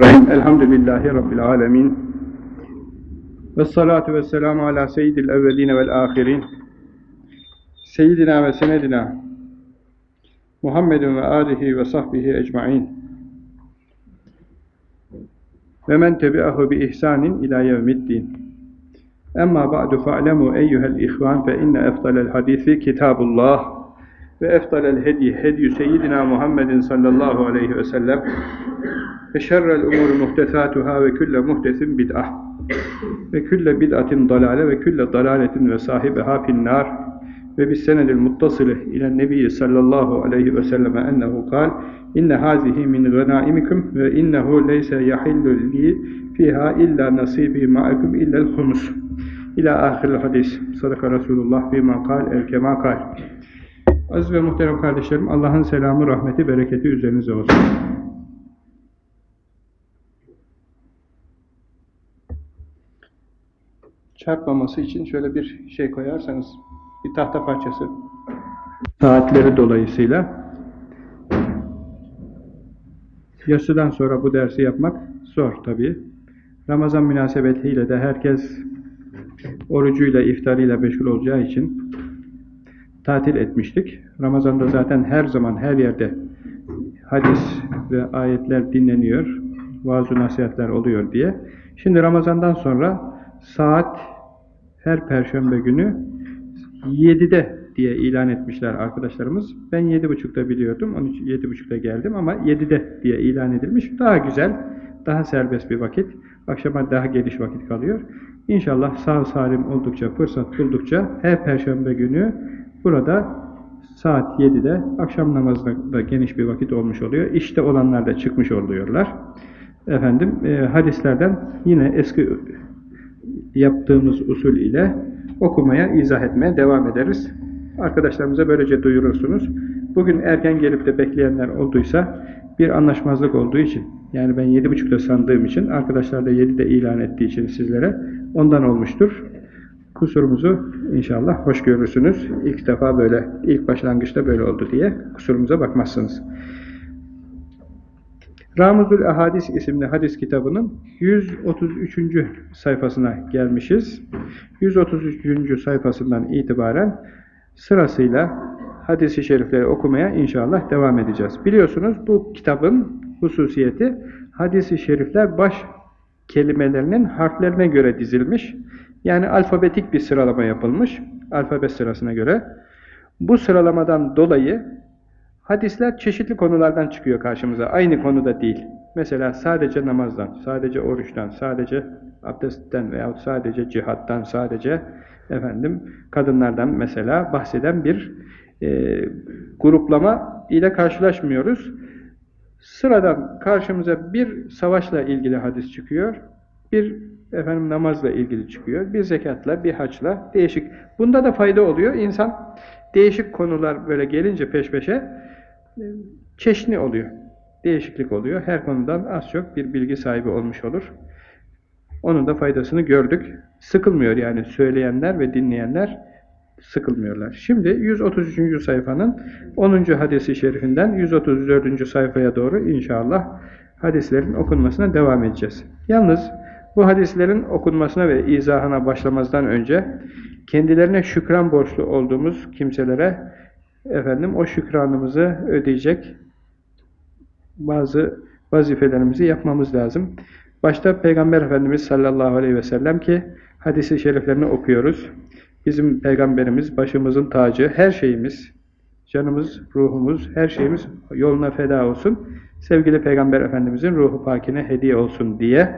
Elhamdülillahi Rabbil alemin. Ve salatu ala seyyidil evveline vel ahirin. Seyyidina ve senedina Muhammedin ve alihi ve sahbihi ecmain. Ve men tebi'ahu bi ihsanin ila yevmiddin. Emma ba'du fa'lemu eyyuhel ihvan fe inne efdalel hadisi kitabullah ve efdalel hedi hedyu seyyidina Muhammedin sallallahu aleyhi ve sellem ve şerrel umuru muhtesatuhâ ve külle muhtesin bid'ah ve külle bid'atin dalale ve külle dalaletin ve sahibiha finnâr ve bis senedil muttasili ilen nebiyyi sallallahu aleyhi ve selleme ennehu kal inne hazihi min ganaimikum ve innehu leyse yahillu li fiha illa nasibi ma'akum illel humus ila ahiril hadis. Sadaka Resulullah bima kal el kema kal Aziz ve muhterem kardeşlerim Allah'ın selamı, rahmeti, bereketi üzerinize olsun. çarpmaması için şöyle bir şey koyarsanız, bir tahta parçası saatleri dolayısıyla yatsıdan sonra bu dersi yapmak zor tabi. Ramazan münasebetiyle de herkes orucuyla, iftarıyla meşgul olacağı için tatil etmiştik. Ramazan'da zaten her zaman her yerde hadis ve ayetler dinleniyor, vaaz nasihatler oluyor diye. Şimdi Ramazan'dan sonra saat her perşembe günü 7'de diye ilan etmişler arkadaşlarımız. Ben 7.30'da biliyordum. Onun için 7.30'da geldim ama 7'de diye ilan edilmiş. Daha güzel, daha serbest bir vakit. Akşama daha geniş vakit kalıyor. İnşallah sağ salim oldukça, fırsat buldukça her perşembe günü burada saat 7'de akşam namazında geniş bir vakit olmuş oluyor. İşte olanlar da çıkmış oluyorlar. Efendim e, hadislerden yine eski yaptığımız usul ile okumaya, izah etmeye devam ederiz. Arkadaşlarımıza böylece duyurursunuz. Bugün erken gelip de bekleyenler olduysa bir anlaşmazlık olduğu için, yani ben 7.30'da sandığım için, arkadaşlar da 7'de ilan ettiği için sizlere ondan olmuştur. Kusurumuzu inşallah hoş görürsünüz. İlk defa böyle, ilk başlangıçta böyle oldu diye kusurumuza bakmazsınız. Ramuzul Ahadis isimli hadis kitabının 133. sayfasına gelmişiz. 133. sayfasından itibaren sırasıyla hadis-i şerifleri okumaya inşallah devam edeceğiz. Biliyorsunuz bu kitabın hususiyeti hadis-i şerifler baş kelimelerinin harflerine göre dizilmiş. Yani alfabetik bir sıralama yapılmış. Alfabet sırasına göre. Bu sıralamadan dolayı Hadisler çeşitli konulardan çıkıyor karşımıza. Aynı konuda değil. Mesela sadece namazdan, sadece oruçtan, sadece abdestten veya sadece cihattan, sadece efendim kadınlardan mesela bahseden bir e, gruplama ile karşılaşmıyoruz. Sıradan karşımıza bir savaşla ilgili hadis çıkıyor. Bir efendim namazla ilgili çıkıyor. Bir zekatla, bir haçla değişik. Bunda da fayda oluyor. İnsan değişik konular böyle gelince peş peşe çeşni oluyor. Değişiklik oluyor. Her konudan az çok bir bilgi sahibi olmuş olur. Onun da faydasını gördük. Sıkılmıyor yani söyleyenler ve dinleyenler sıkılmıyorlar. Şimdi 133. sayfanın 10. hadisi şerifinden 134. sayfaya doğru inşallah hadislerin okunmasına devam edeceğiz. Yalnız bu hadislerin okunmasına ve izahına başlamazdan önce kendilerine şükran borçlu olduğumuz kimselere efendim o şükranımızı ödeyecek bazı vazifelerimizi yapmamız lazım. Başta Peygamber Efendimiz sallallahu aleyhi ve sellem ki hadisi şeriflerini okuyoruz. Bizim Peygamberimiz başımızın tacı, her şeyimiz, canımız, ruhumuz, her şeyimiz yoluna feda olsun. Sevgili Peygamber Efendimizin ruhu pakine hediye olsun diye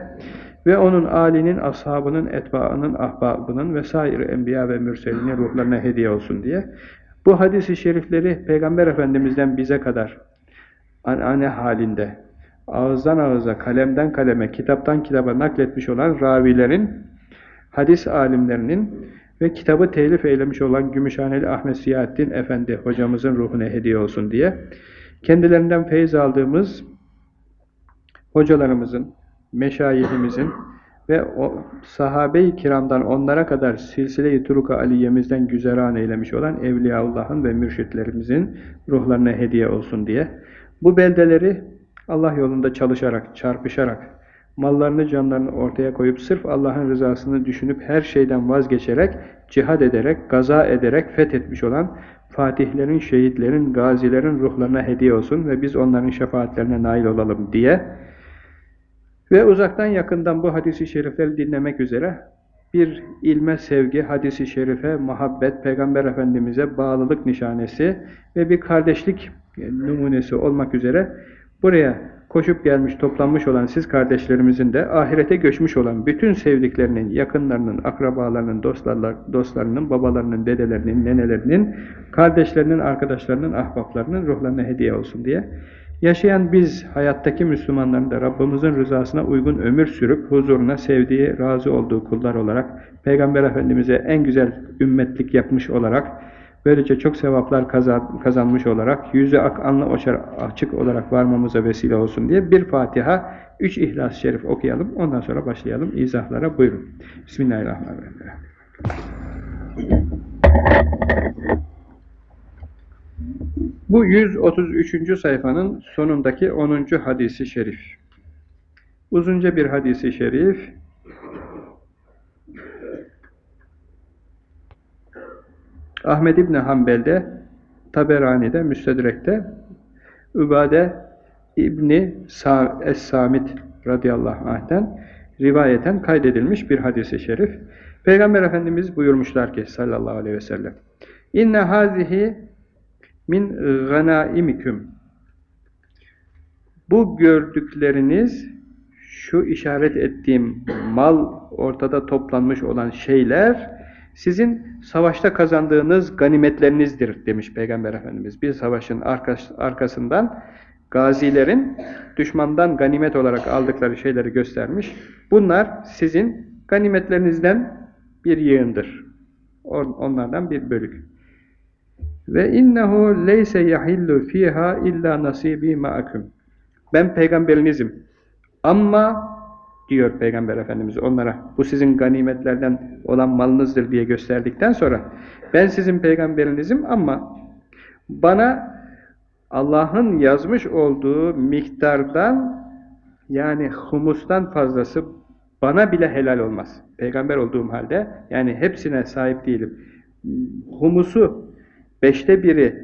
ve onun alinin, ashabının, etbaının, ahbabının vesaire enbiya ve mürselinin ruhlarına hediye olsun diye. Bu hadis-i şerifleri Peygamber Efendimiz'den bize kadar anane halinde ağızdan ağıza, kalemden kaleme, kitaptan kitaba nakletmiş olan ravilerin, hadis alimlerinin ve kitabı telif eylemiş olan Gümüşhaneli Ahmet Siyahattin Efendi hocamızın ruhuna hediye olsun diye. Kendilerinden feyiz aldığımız hocalarımızın, meşayihimizin ve o sahabe-i kiramdan onlara kadar silsile-i turuka aliyemizden güzeran eylemiş olan Evliyaullah'ın ve mürşitlerimizin ruhlarına hediye olsun diye bu beldeleri Allah yolunda çalışarak, çarpışarak, mallarını canlarını ortaya koyup sırf Allah'ın rızasını düşünüp her şeyden vazgeçerek, cihad ederek, gaza ederek fethetmiş olan fatihlerin, şehitlerin, gazilerin ruhlarına hediye olsun ve biz onların şefaatlerine nail olalım diye ve uzaktan yakından bu hadisi şerifleri dinlemek üzere bir ilme sevgi, hadisi şerife, muhabbet, Peygamber Efendimiz'e bağlılık nişanesi ve bir kardeşlik numunesi olmak üzere buraya koşup gelmiş, toplanmış olan siz kardeşlerimizin de ahirete göçmüş olan bütün sevdiklerinin, yakınlarının, akrabalarının, dostlarının, babalarının, dedelerinin, nenelerinin, kardeşlerinin, arkadaşlarının, ahbaplarının ruhlarına hediye olsun diye Yaşayan biz, hayattaki Müslümanların da Rabbimizin rızasına uygun ömür sürüp, huzuruna sevdiği, razı olduğu kullar olarak, Peygamber Efendimiz'e en güzel ümmetlik yapmış olarak, böylece çok sevaplar kazanmış olarak, yüzü ak, anlı açık olarak varmamıza vesile olsun diye bir Fatiha, üç İhlas-ı Şerif okuyalım, ondan sonra başlayalım izahlara. Buyurun. Bismillahirrahmanirrahim. Bu 133. sayfanın sonundaki 10. hadisi şerif. Uzunca bir hadisi şerif. Ahmed İbni Hanbel'de, Taberani'de, Müstedrek'te, Übade İbni Es-Samit radıyallahu anh'ten rivayeten kaydedilmiş bir hadisi şerif. Peygamber Efendimiz buyurmuşlar ki sallallahu aleyhi ve sellem İnne hazihi min ganaimiküm bu gördükleriniz şu işaret ettiğim mal ortada toplanmış olan şeyler sizin savaşta kazandığınız ganimetlerinizdir demiş Peygamber Efendimiz. Bir savaşın arkasından gazilerin düşmandan ganimet olarak aldıkları şeyleri göstermiş. Bunlar sizin ganimetlerinizden bir yığındır. Onlardan bir bölük. Ve innehu leyse yahillu fiha illa nasibi ma'akum. Ben peygamberinizim. Ama diyor Peygamber Efendimiz onlara bu sizin ganimetlerden olan malınızdır diye gösterdikten sonra ben sizin peygamberinizim ama bana Allah'ın yazmış olduğu miktardan yani humustan fazlası bana bile helal olmaz. Peygamber olduğum halde yani hepsine sahip değilim. Humusu Beşte biri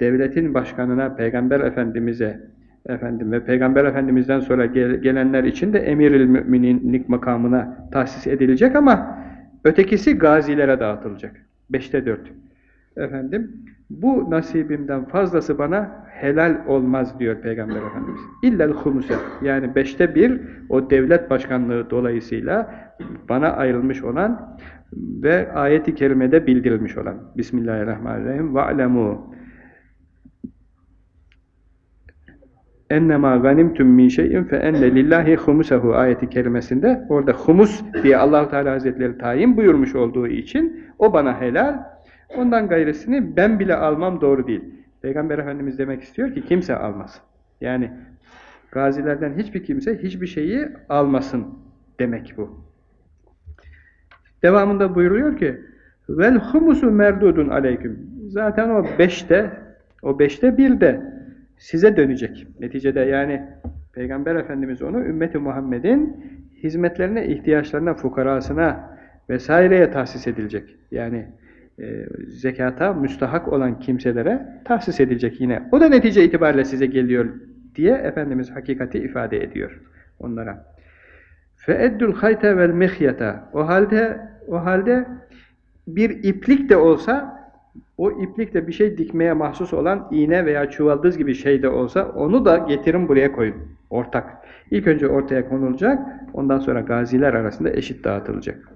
devletin başkanına, Peygamber Efendimiz'e efendim ve Peygamber Efendimiz'den sonra gel gelenler için de emiril müminlik makamına tahsis edilecek ama ötekisi gazilere dağıtılacak. Beşte dört. Efendim, bu nasibimden fazlası bana helal olmaz diyor Peygamber Efendimiz. İllel humuse. Yani beşte bir o devlet başkanlığı dolayısıyla bana ayrılmış olan ve ayeti kerimede bildirilmiş olan Bismillahirrahmanirrahim ve'lemû ennema ganimtum min şeyin fe enne lillahi humusehu ayeti kerimesinde orada humus diye Allahu Teala Hazretleri tayin buyurmuş olduğu için o bana helal ondan gayresini ben bile almam doğru değil. Peygamber Efendimiz demek istiyor ki kimse almaz. Yani gazilerden hiçbir kimse hiçbir şeyi almasın demek bu. Devamında buyuruyor ki vel humusu merdudun aleyküm. Zaten o beşte, o beşte bir de size dönecek. Neticede yani Peygamber Efendimiz onu ümmeti Muhammed'in hizmetlerine, ihtiyaçlarına, fukarasına vesaireye tahsis edilecek. Yani e, zekata müstahak olan kimselere tahsis edilecek yine. O da netice itibariyle size geliyor diye Efendimiz hakikati ifade ediyor onlara. Feeddül hayte vel. O halde o halde bir iplik de olsa o iplikle bir şey dikmeye mahsus olan iğne veya çuvaldız gibi şey de olsa onu da getirin buraya koyun. Ortak. İlk önce ortaya konulacak, ondan sonra gaziler arasında eşit dağıtılacak.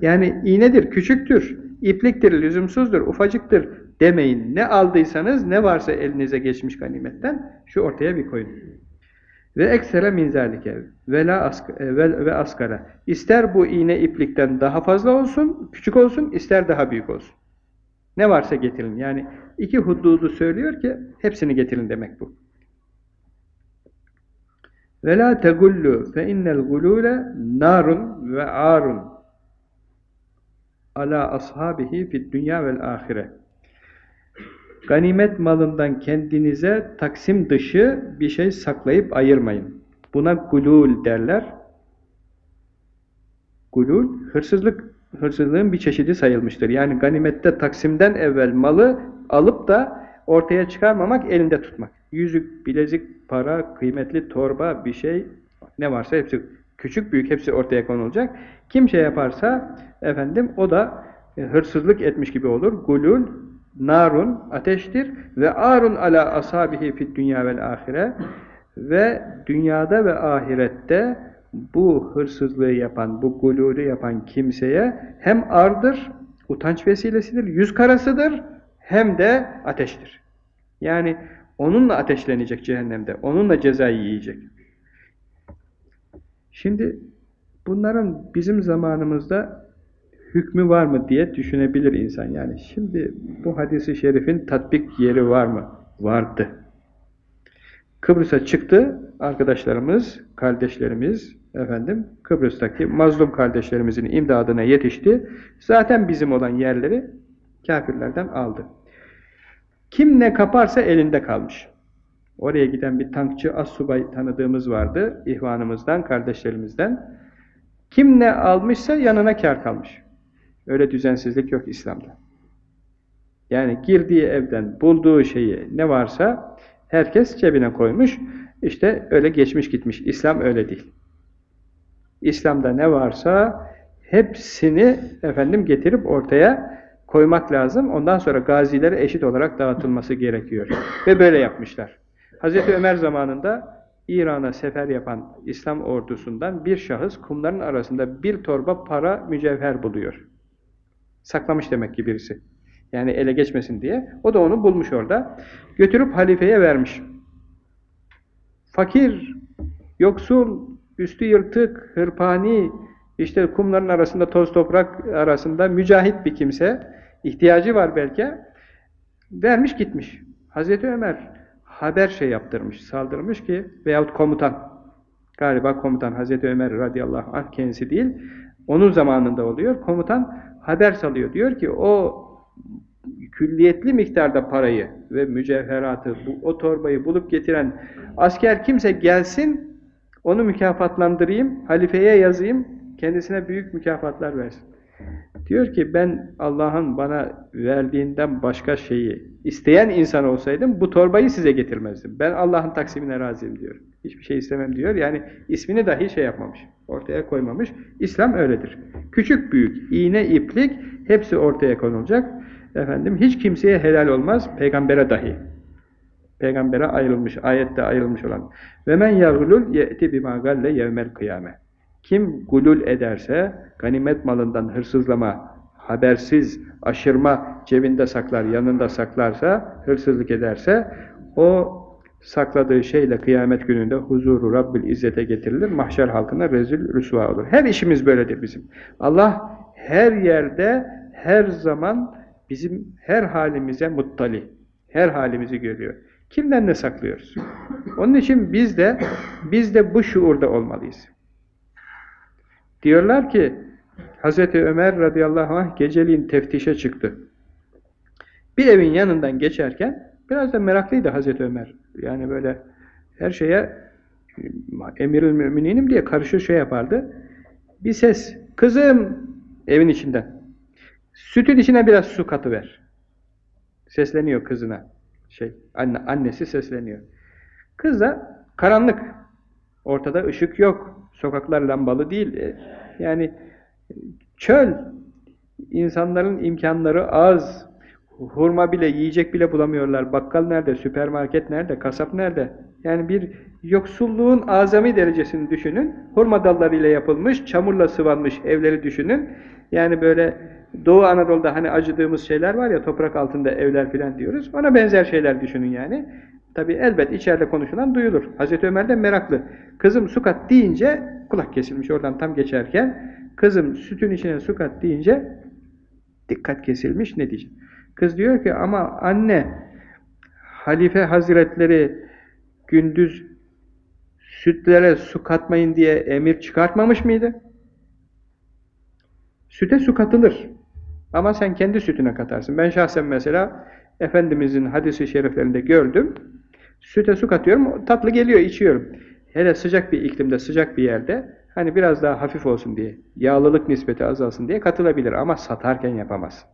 Yani iğnedir, küçüktür, ipliktir, lüzumsuzdur, ufacıktır demeyin. Ne aldıysanız, ne varsa elinize geçmiş ganimetten şu ortaya bir koyun. Ve eksere min zalike ve la e, ve askara. İster bu iğne iplikten daha fazla olsun, küçük olsun, ister daha büyük olsun. Ne varsa getirin. Yani iki hududu söylüyor ki hepsini getirin demek bu. Ve la tegullu fe innel gulule narun ve arun ala ashabihi fid dünya vel ahire. Ganimet malından kendinize taksim dışı bir şey saklayıp ayırmayın. Buna gulul derler. Gulul, hırsızlık, hırsızlığın bir çeşidi sayılmıştır. Yani ganimette taksimden evvel malı alıp da ortaya çıkarmamak, elinde tutmak. Yüzük, bilezik, para, kıymetli torba, bir şey, ne varsa hepsi küçük büyük hepsi ortaya konulacak. Kim şey yaparsa efendim o da e, hırsızlık etmiş gibi olur. Gulul, narun, ateştir ve arun ala asabihi fid dünya vel ahire ve dünyada ve ahirette bu hırsızlığı yapan, bu gulülü yapan kimseye hem ardır, utanç vesilesidir, yüz karasıdır, hem de ateştir. Yani onunla ateşlenecek cehennemde, onunla cezayı yiyecek. Şimdi bunların bizim zamanımızda hükmü var mı diye düşünebilir insan yani. Şimdi bu hadisi şerifin tatbik yeri var mı? Vardı. Kıbrıs'a çıktı arkadaşlarımız, kardeşlerimiz efendim Kıbrıs'taki mazlum kardeşlerimizin imdadına yetişti. Zaten bizim olan yerleri kafirlerden aldı. Kim ne kaparsa elinde kalmış. Oraya giden bir tankçı assubay tanıdığımız vardı. ihvanımızdan, kardeşlerimizden. Kim ne almışsa yanına kar kalmış. Öyle düzensizlik yok İslam'da. Yani girdiği evden bulduğu şeyi ne varsa herkes cebine koymuş. İşte öyle geçmiş gitmiş. İslam öyle değil. İslam'da ne varsa hepsini efendim getirip ortaya koymak lazım. Ondan sonra gazilere eşit olarak dağıtılması gerekiyor. Ve böyle yapmışlar. Hz. Ömer zamanında İran'a sefer yapan İslam ordusundan bir şahıs kumların arasında bir torba para mücevher buluyor. Saklamış demek ki birisi. Yani ele geçmesin diye. O da onu bulmuş orada. Götürüp halifeye vermiş. Fakir, yoksul, üstü yırtık, hırpani, işte kumların arasında, toz toprak arasında mücahit bir kimse, ihtiyacı var belki, vermiş gitmiş. Hazreti Ömer haber şey yaptırmış, saldırmış ki veyahut komutan, galiba komutan Hazreti Ömer radıyallahu anh kendisi değil, onun zamanında oluyor, komutan haber salıyor. Diyor ki o külliyetli miktarda parayı ve mücevheratı, bu, o torbayı bulup getiren asker kimse gelsin, onu mükafatlandırayım, halifeye yazayım, kendisine büyük mükafatlar versin. Diyor ki ben Allah'ın bana verdiğinden başka şeyi isteyen insan olsaydım bu torbayı size getirmezdim. Ben Allah'ın taksimine razıyım diyor. Hiçbir şey istemem diyor. Yani ismini dahi şey yapmamış. Ortaya koymamış. İslam öyledir. Küçük büyük, iğne iplik hepsi ortaya konulacak. Efendim hiç kimseye helal olmaz. Peygambere dahi. Peygambere ayrılmış, ayette ayrılmış olan. Ve men yagulul ye'ti bima galle yevmel kıyame. Kim gulul ederse, ganimet malından hırsızlama, habersiz, aşırma, cebinde saklar, yanında saklarsa, hırsızlık ederse, o sakladığı şeyle kıyamet gününde huzuru Rabbil İzzet'e getirilir, mahşer halkına rezil rüsva olur. Her işimiz böyledir bizim. Allah her yerde, her zaman bizim her halimize muttali, her halimizi görüyor. Kimden ne saklıyoruz? Onun için biz de, biz de bu şuurda olmalıyız. Diyorlar ki Hz. Ömer radıyallahu anh geceliğin teftişe çıktı. Bir evin yanından geçerken biraz da meraklıydı Hz. Ömer. Yani böyle her şeye emirül mümininim diye karışır şey yapardı. Bir ses, kızım evin içinden. Sütün içine biraz su katıver. Sesleniyor kızına. Şey, anne, annesi sesleniyor. Kız da karanlık. Ortada ışık yok. Sokaklar lambalı değil. Yani çöl. İnsanların imkanları az. Hurma bile, yiyecek bile bulamıyorlar. Bakkal nerede, süpermarket nerede, kasap nerede? Yani bir yoksulluğun azami derecesini düşünün. Hurma dallarıyla yapılmış, çamurla sıvanmış evleri düşünün. Yani böyle Doğu Anadolu'da hani acıdığımız şeyler var ya, toprak altında evler filan diyoruz. Ona benzer şeyler düşünün yani. Tabi elbet içeride konuşulan duyulur. Hazreti Ömer de meraklı. Kızım su kat deyince kulak kesilmiş oradan tam geçerken. Kızım sütün içine su kat deyince dikkat kesilmiş ne diyecek? Kız diyor ki ama anne halife hazretleri gündüz sütlere su katmayın diye emir çıkartmamış mıydı? Süte su katılır. Ama sen kendi sütüne katarsın. Ben şahsen mesela Efendimizin hadisi şeriflerinde gördüm. Süte su katıyorum, tatlı geliyor, içiyorum. Hele sıcak bir iklimde, sıcak bir yerde, hani biraz daha hafif olsun diye, yağlılık nispeti azalsın diye katılabilir ama satarken yapamaz.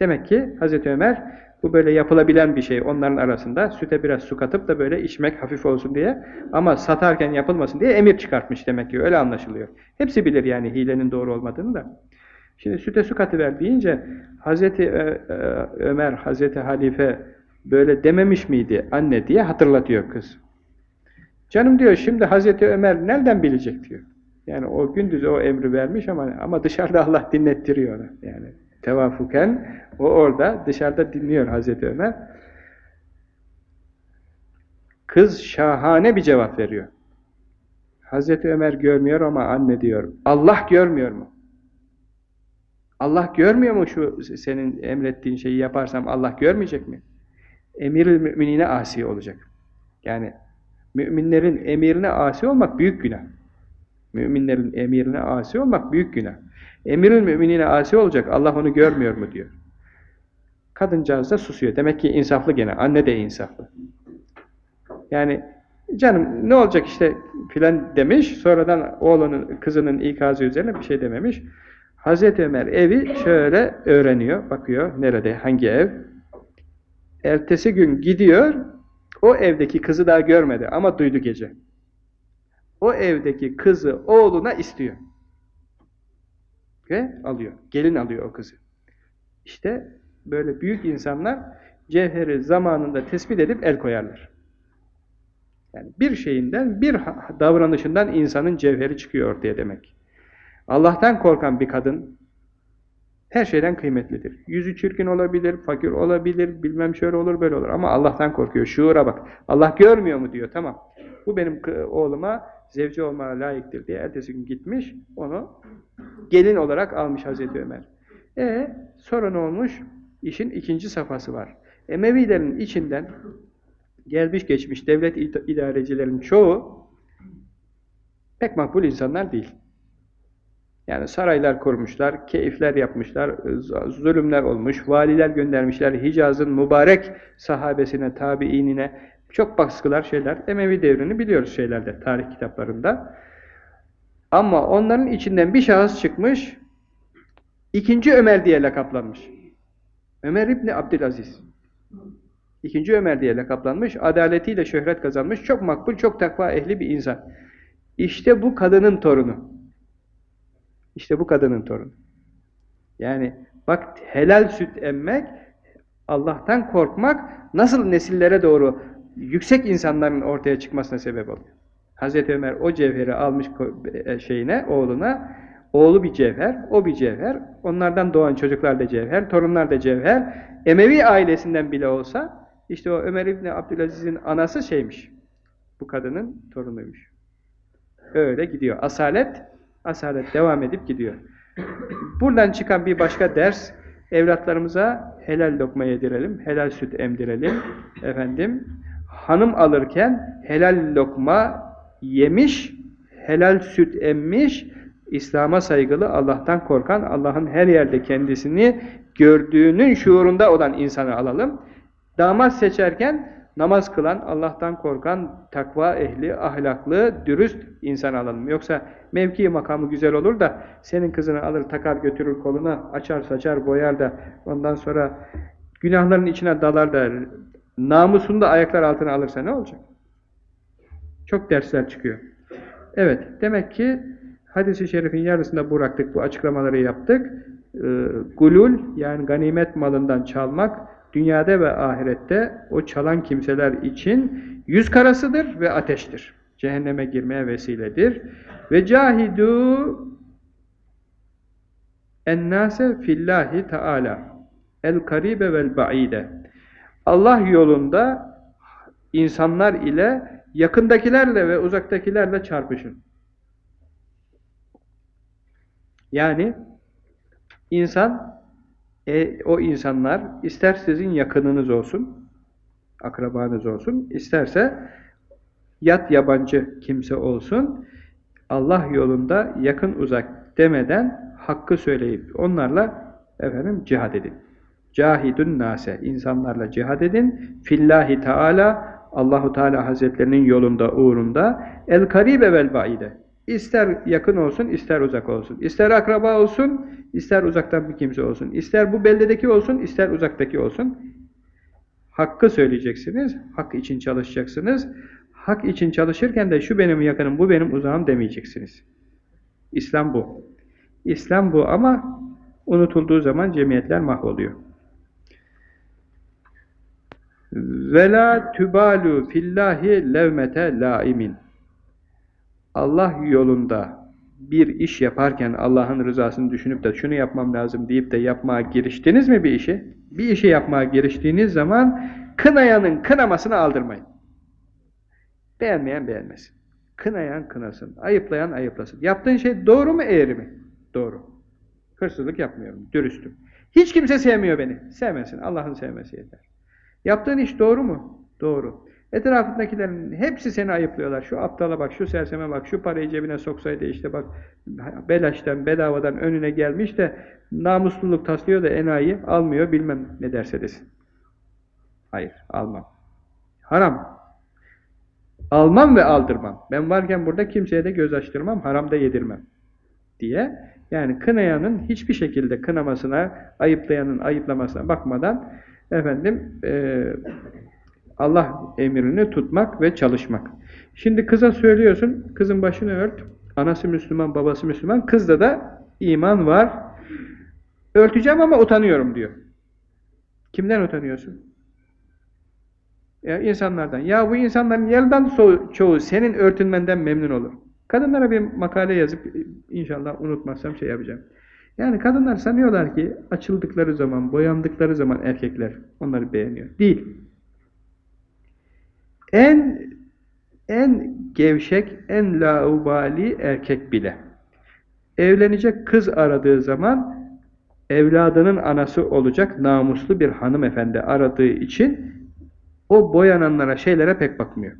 Demek ki Hazreti Ömer, bu böyle yapılabilen bir şey onların arasında, süte biraz su katıp da böyle içmek hafif olsun diye, ama satarken yapılmasın diye emir çıkartmış demek ki, öyle anlaşılıyor. Hepsi bilir yani hilenin doğru olmadığını da. Şimdi süte su katıver deyince, Hazreti Ömer, Hazreti Halife, böyle dememiş miydi anne diye hatırlatıyor kız. Canım diyor şimdi Hazreti Ömer nereden bilecek diyor. Yani o gündüz o emri vermiş ama ama dışarıda Allah dinlettiriyor onu. Yani tevafuken o orada dışarıda dinliyor Hazreti Ömer. Kız şahane bir cevap veriyor. Hazreti Ömer görmüyor ama anne diyor. Allah görmüyor mu? Allah görmüyor mu şu senin emrettiğin şeyi yaparsam Allah görmeyecek mi? Emirül müminine asi olacak. Yani müminlerin emirine asi olmak büyük günah. Müminlerin emirine asi olmak büyük günah. Emirül müminine asi olacak. Allah onu görmüyor mu diyor. Kadıncağız da susuyor. Demek ki insaflı gene. Anne de insaflı. Yani canım ne olacak işte filan demiş. Sonradan oğlunun, kızının ikazı üzerine bir şey dememiş. Hazreti Ömer evi şöyle öğreniyor. Bakıyor nerede, hangi ev. Ertesi gün gidiyor, o evdeki kızı daha görmedi ama duydu gece. O evdeki kızı oğluna istiyor. Ve alıyor, gelin alıyor o kızı. İşte böyle büyük insanlar cevheri zamanında tespit edip el koyarlar. Yani bir şeyinden, bir davranışından insanın cevheri çıkıyor diye demek. Allah'tan korkan bir kadın her şeyden kıymetlidir. Yüzü çirkin olabilir, fakir olabilir, bilmem şöyle olur böyle olur. Ama Allah'tan korkuyor. Şuura bak. Allah görmüyor mu diyor. Tamam. Bu benim oğluma zevci olmaya layıktır diye ertesi gün gitmiş. Onu gelin olarak almış Hazreti Ömer. E sonra ne olmuş? İşin ikinci safhası var. Emevilerin içinden gelmiş geçmiş devlet idarecilerin çoğu pek makbul insanlar değil. Yani saraylar kurmuşlar, keyifler yapmışlar, zulümler olmuş, valiler göndermişler, Hicaz'ın mübarek sahabesine, tabiinine çok baskılar şeyler. Emevi devrini biliyoruz şeylerde, tarih kitaplarında. Ama onların içinden bir şahıs çıkmış, ikinci Ömer diye lakaplanmış. Ömer İbni Abdülaziz. İkinci Ömer diye lakaplanmış, adaletiyle şöhret kazanmış, çok makbul, çok takva ehli bir insan. İşte bu kadının torunu. İşte bu kadının torunu. Yani bak helal süt emmek, Allah'tan korkmak nasıl nesillere doğru yüksek insanların ortaya çıkmasına sebep oluyor. Hazreti Ömer o cevheri almış e, şeyine, oğluna, oğlu bir cevher, o bir cevher, onlardan doğan çocuklar da cevher, torunlar da cevher, Emevi ailesinden bile olsa, işte o Ömer İbni Abdülaziz'in anası şeymiş, bu kadının torunuymuş. Öyle gidiyor. Asalet, asalet devam edip gidiyor. Buradan çıkan bir başka ders, evlatlarımıza helal lokma yedirelim, helal süt emdirelim. Efendim, hanım alırken helal lokma yemiş, helal süt emmiş, İslam'a saygılı, Allah'tan korkan, Allah'ın her yerde kendisini gördüğünün şuurunda olan insanı alalım. Damat seçerken namaz kılan, Allah'tan korkan, takva ehli, ahlaklı, dürüst insan alalım. Yoksa mevki makamı güzel olur da senin kızını alır takar götürür koluna, açar saçar boyar da ondan sonra günahların içine dalar da namusunu da ayaklar altına alırsa ne olacak? Çok dersler çıkıyor. Evet, demek ki hadis-i şerifin yarısında bıraktık, bu açıklamaları yaptık. Ee, gulul, yani ganimet malından çalmak, dünyada ve ahirette o çalan kimseler için yüz karasıdır ve ateştir. Cehenneme girmeye vesiledir. Ve cahidu ennase fillahi taala el karibe vel baide Allah yolunda insanlar ile yakındakilerle ve uzaktakilerle çarpışın. Yani insan e, o insanlar ister sizin yakınınız olsun, akrabanız olsun, isterse yat yabancı kimse olsun, Allah yolunda yakın uzak demeden hakkı söyleyip onlarla efendim cihad edin. Cahidun nase. insanlarla cihad edin. Fillahi Teala Allahu Teala Hazretlerinin yolunda, uğrunda el karibe vel baide. İster yakın olsun, ister uzak olsun. İster akraba olsun, ister uzaktan bir kimse olsun. İster bu beldedeki olsun, ister uzaktaki olsun. Hakkı söyleyeceksiniz, hak için çalışacaksınız. Hak için çalışırken de şu benim yakınım, bu benim uzağım demeyeceksiniz. İslam bu. İslam bu ama unutulduğu zaman cemiyetler mahvoluyor. Vela tübalu fillahi levmete laimin. Allah yolunda bir iş yaparken Allah'ın rızasını düşünüp de şunu yapmam lazım deyip de yapmaya giriştiniz mi bir işi? Bir işi yapmaya giriştiğiniz zaman kınayanın kınamasını aldırmayın. Beğenmeyen beğenmesin. Kınayan kınasın. Ayıplayan ayıplasın. Yaptığın şey doğru mu eğri mi? Doğru. Hırsızlık yapmıyorum. Dürüstüm. Hiç kimse sevmiyor beni. Sevmesin. Allah'ın sevmesi yeter. Yaptığın iş doğru mu? Doğru. Etrafındakilerin hepsi seni ayıplıyorlar. Şu aptala bak, şu serseme bak, şu parayı cebine soksaydı işte bak belaştan, bedavadan önüne gelmiş de namusluluk taslıyor da enayi almıyor bilmem ne derse desin. Hayır, almam. Haram. Almam ve aldırmam. Ben varken burada kimseye de göz açtırmam, haram da yedirmem. Diye yani kınayanın hiçbir şekilde kınamasına, ayıplayanın ayıplamasına bakmadan efendim e, Allah emrini tutmak ve çalışmak. Şimdi kıza söylüyorsun, kızın başını ört, anası Müslüman, babası Müslüman, kızda da iman var. Örteceğim ama utanıyorum diyor. Kimden utanıyorsun? Ya insanlardan. Ya bu insanların yarıdan çoğu senin örtünmenden memnun olur. Kadınlara bir makale yazıp inşallah unutmazsam şey yapacağım. Yani kadınlar sanıyorlar ki açıldıkları zaman, boyandıkları zaman erkekler onları beğeniyor. Değil. En en gevşek, en laubali erkek bile. Evlenecek kız aradığı zaman evladının anası olacak namuslu bir hanımefendi aradığı için o boyananlara, şeylere pek bakmıyor.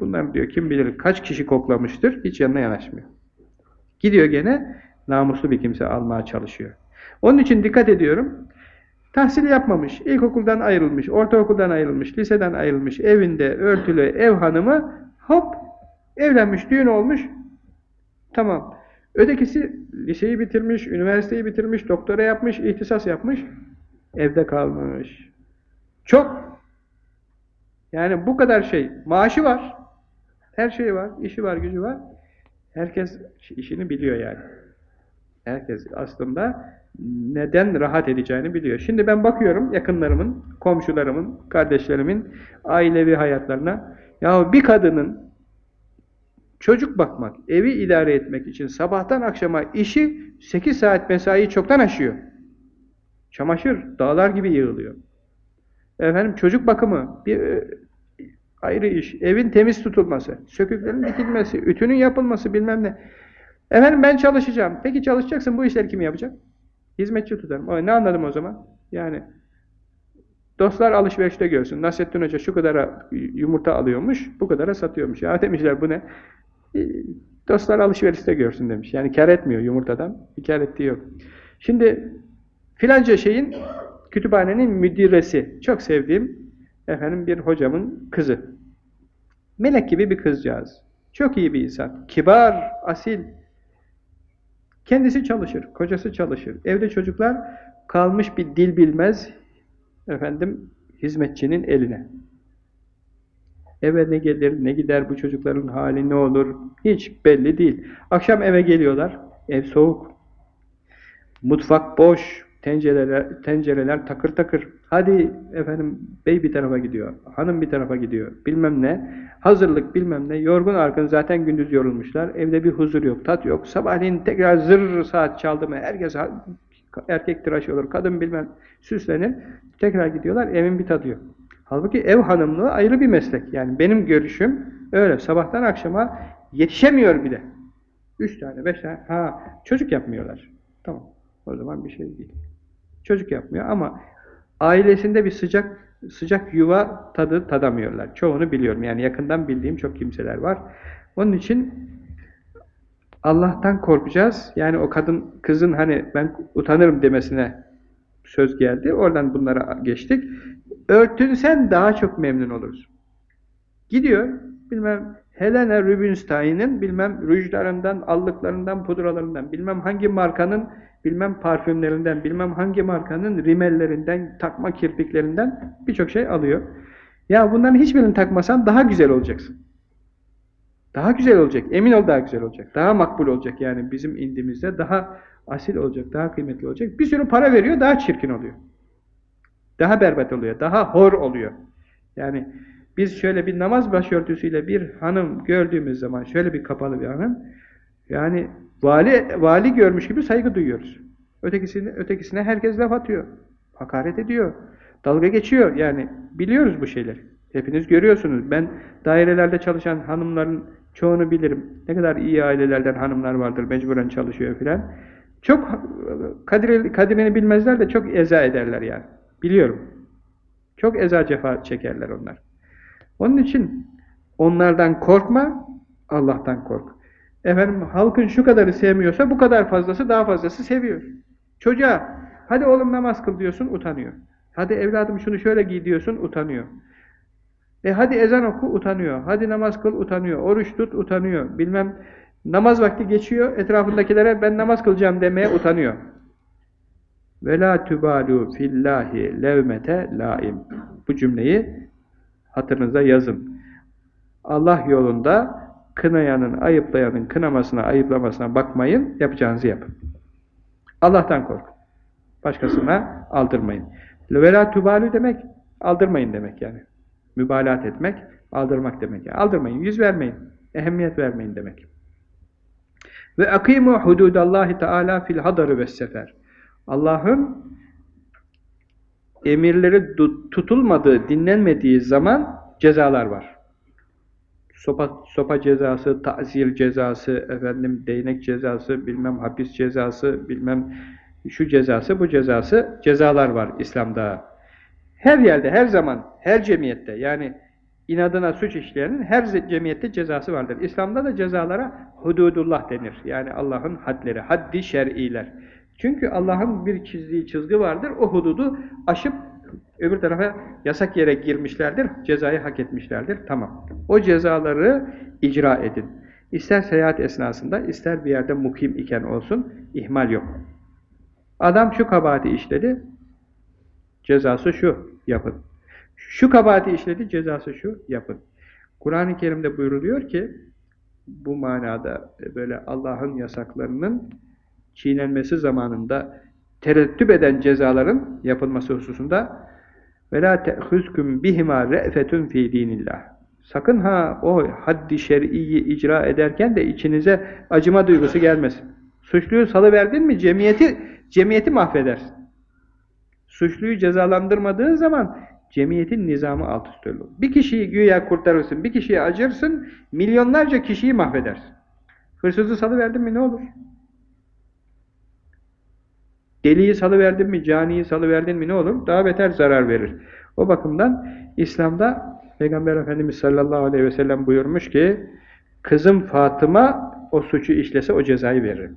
Bunlar diyor kim bilir kaç kişi koklamıştır, hiç yanına yanaşmıyor. Gidiyor gene namuslu bir kimse almaya çalışıyor. Onun için dikkat ediyorum. Tahsil yapmamış, ilkokuldan ayrılmış, ortaokuldan ayrılmış, liseden ayrılmış, evinde örtülü ev hanımı hop evlenmiş, düğün olmuş. Tamam. Ötekisi liseyi bitirmiş, üniversiteyi bitirmiş, doktora yapmış, ihtisas yapmış, evde kalmış. Çok. Yani bu kadar şey. Maaşı var. Her şeyi var, işi var, gücü var. Herkes işini biliyor yani. Herkes aslında neden rahat edeceğini biliyor. Şimdi ben bakıyorum yakınlarımın, komşularımın, kardeşlerimin ailevi hayatlarına. Ya bir kadının çocuk bakmak, evi idare etmek için sabahtan akşama işi 8 saat mesai çoktan aşıyor. Çamaşır dağlar gibi yığılıyor. Efendim çocuk bakımı bir e, ayrı iş. Evin temiz tutulması, söküklerin dikilmesi, ütünün yapılması bilmem ne. Efendim ben çalışacağım. Peki çalışacaksın bu işleri kim yapacak? Hizmetçi tutarım. O, ne anladım o zaman? Yani dostlar alışverişte görsün. Nasrettin Hoca şu kadara yumurta alıyormuş, bu kadara satıyormuş. Ya demişler bu ne? E, dostlar alışverişte görsün demiş. Yani kar etmiyor yumurtadan. Bir kar ettiği yok. Şimdi filanca şeyin kütüphanenin müdiresi. Çok sevdiğim efendim bir hocamın kızı. Melek gibi bir kızcağız. Çok iyi bir insan. Kibar, asil, Kendisi çalışır, kocası çalışır. Evde çocuklar kalmış bir dil bilmez efendim hizmetçinin eline. Eve ne gelir, ne gider bu çocukların hali ne olur hiç belli değil. Akşam eve geliyorlar, ev soğuk. Mutfak boş, tencereler, tencereler takır takır. Hadi efendim bey bir tarafa gidiyor, hanım bir tarafa gidiyor, bilmem ne. Hazırlık bilmem ne, yorgun arkın zaten gündüz yorulmuşlar. Evde bir huzur yok, tat yok. Sabahleyin tekrar zırr saat çaldı mı herkes erkek tıraş olur, kadın bilmem süslenir. Tekrar gidiyorlar, evin bir tadı yok. Halbuki ev hanımlığı ayrı bir meslek. Yani benim görüşüm öyle. Sabahtan akşama yetişemiyor bile. Üç tane, beş tane. Ha, çocuk yapmıyorlar. Tamam. O zaman bir şey değil. Çocuk yapmıyor ama ailesinde bir sıcak sıcak yuva tadı tadamıyorlar. Çoğunu biliyorum. Yani yakından bildiğim çok kimseler var. Onun için Allah'tan korkacağız. Yani o kadın kızın hani ben utanırım demesine söz geldi. Oradan bunlara geçtik. Örtünsen daha çok memnun oluruz. Gidiyor, bilmem Helena Rubinstein'in bilmem rujlarından, allıklarından, pudralarından, bilmem hangi markanın bilmem parfümlerinden, bilmem hangi markanın rimellerinden, takma kirpiklerinden birçok şey alıyor. Ya bunların hiçbirini takmasan daha güzel olacaksın. Daha güzel olacak. Emin ol daha güzel olacak. Daha makbul olacak yani bizim indimizde daha asil olacak, daha kıymetli olacak. Bir sürü para veriyor, daha çirkin oluyor. Daha berbat oluyor, daha hor oluyor. Yani biz şöyle bir namaz başörtüsüyle bir hanım gördüğümüz zaman, şöyle bir kapalı bir hanım, yani vali, vali görmüş gibi saygı duyuyoruz. Ötekisine, ötekisine herkes laf atıyor, hakaret ediyor, dalga geçiyor. Yani biliyoruz bu şeyleri. Hepiniz görüyorsunuz. Ben dairelerde çalışan hanımların çoğunu bilirim. Ne kadar iyi ailelerden hanımlar vardır, mecburen çalışıyor filan. Çok kadir, kadirini bilmezler de çok eza ederler yani. Biliyorum. Çok eza cefa çekerler onlar. Onun için onlardan korkma, Allah'tan kork. Efendim halkın şu kadarı sevmiyorsa bu kadar fazlası daha fazlası seviyor. Çocuğa hadi oğlum namaz kıl diyorsun utanıyor. Hadi evladım şunu şöyle giy diyorsun utanıyor. E hadi ezan oku utanıyor. Hadi namaz kıl utanıyor. Oruç tut utanıyor. Bilmem namaz vakti geçiyor etrafındakilere ben namaz kılacağım demeye utanıyor. Ve la tubalu fillahi levmete laim. Bu cümleyi hatırınıza yazın. Allah yolunda kınayanın, ayıplayanın kınamasına, ayıplamasına bakmayın, yapacağınızı yapın. Allah'tan korkun. Başkasına aldırmayın. Vela tubalu demek, aldırmayın demek yani. Mübalaat etmek, aldırmak demek. Yani. Aldırmayın, yüz vermeyin, ehemmiyet vermeyin demek. Ve akimu hududallahi teala fil hadarı ve sefer. Allah'ın emirleri tutulmadığı, dinlenmediği zaman cezalar var. Sopa, sopa cezası, tazir cezası, efendim değnek cezası, bilmem hapis cezası, bilmem şu cezası, bu cezası cezalar var İslam'da. Her yerde, her zaman, her cemiyette yani inadına suç işleyenin her cemiyette cezası vardır. İslam'da da cezalara hududullah denir. Yani Allah'ın hadleri, haddi şer'iler. Çünkü Allah'ın bir çizdiği çizgi vardır. O hududu aşıp öbür tarafa yasak yere girmişlerdir. Cezayı hak etmişlerdir. Tamam. O cezaları icra edin. İster seyahat esnasında, ister bir yerde mukim iken olsun, ihmal yok. Adam şu kabahati işledi, cezası şu, yapın. Şu kabahati işledi, cezası şu, yapın. Kur'an-ı Kerim'de buyruluyor ki, bu manada böyle Allah'ın yasaklarının çiğnenmesi zamanında tereddüt eden cezaların yapılması hususunda وَلَا تَأْخُذْكُمْ بِهِمَا رَأْفَةٌ ف۪ي د۪ينِ اللّٰهِ Sakın ha o haddi şer'iyi icra ederken de içinize acıma duygusu gelmesin. Suçluyu salıverdin mi cemiyeti cemiyeti mahvedersin. Suçluyu cezalandırmadığın zaman cemiyetin nizamı alt üst olur. Bir kişiyi güya kurtarırsın, bir kişiye acırsın, milyonlarca kişiyi mahvedersin. Hırsızı salıverdin mi ne olur? Deliyi salıverdin mi, caniyi salıverdin mi ne olur? Daha beter zarar verir. O bakımdan İslam'da Peygamber Efendimiz sallallahu aleyhi ve sellem buyurmuş ki kızım Fatıma o suçu işlese o cezayı verir.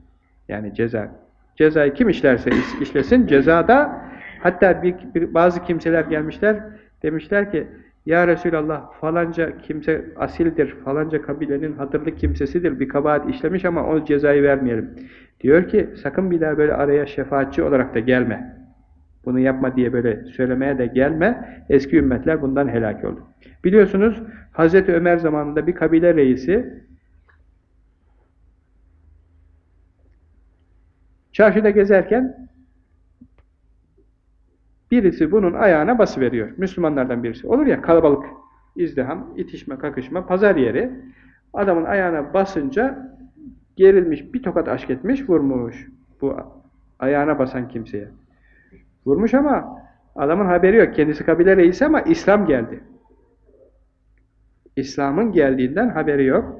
Yani ceza. Cezayı kim işlerse işlesin cezada hatta bir, bir, bazı kimseler gelmişler demişler ki ya Resulallah falanca kimse asildir, falanca kabilenin hatırlı kimsesidir, bir kabahat işlemiş ama o cezayı vermeyelim. Diyor ki sakın bir daha böyle araya şefaatçi olarak da gelme. Bunu yapma diye böyle söylemeye de gelme. Eski ümmetler bundan helak oldu. Biliyorsunuz Hazreti Ömer zamanında bir kabile reisi çarşıda gezerken birisi bunun ayağına basıveriyor. Müslümanlardan birisi. Olur ya kalabalık, izdiham, itişme, kakışma, pazar yeri. Adamın ayağına basınca gerilmiş, bir tokat aşk etmiş, vurmuş. Bu ayağına basan kimseye. Vurmuş ama adamın haberi yok. Kendisi kabile reisi ama İslam geldi. İslam'ın geldiğinden haberi yok.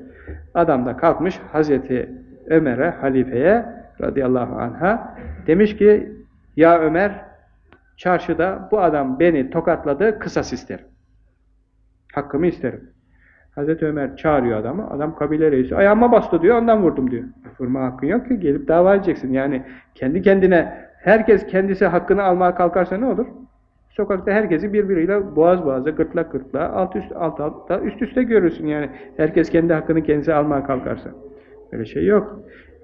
Adam da kalkmış Hazreti Ömer'e, halifeye radıyallahu anha demiş ki ya Ömer çarşıda bu adam beni tokatladı kısas isterim. Hakkımı isterim. Hazreti Ömer çağırıyor adamı. Adam kabile reisi. Ayağıma bastı diyor. Ondan vurdum diyor. Vurma hakkın yok ki. Gelip dava edeceksin. Yani kendi kendine Herkes kendisi hakkını almaya kalkarsa ne olur? Sokakta herkesi birbiriyle boğaz boğaza, gırtlak gırtlağa, alt üst alt altta, üst üste görürsün yani. Herkes kendi hakkını kendisi almaya kalkarsa. Öyle şey yok.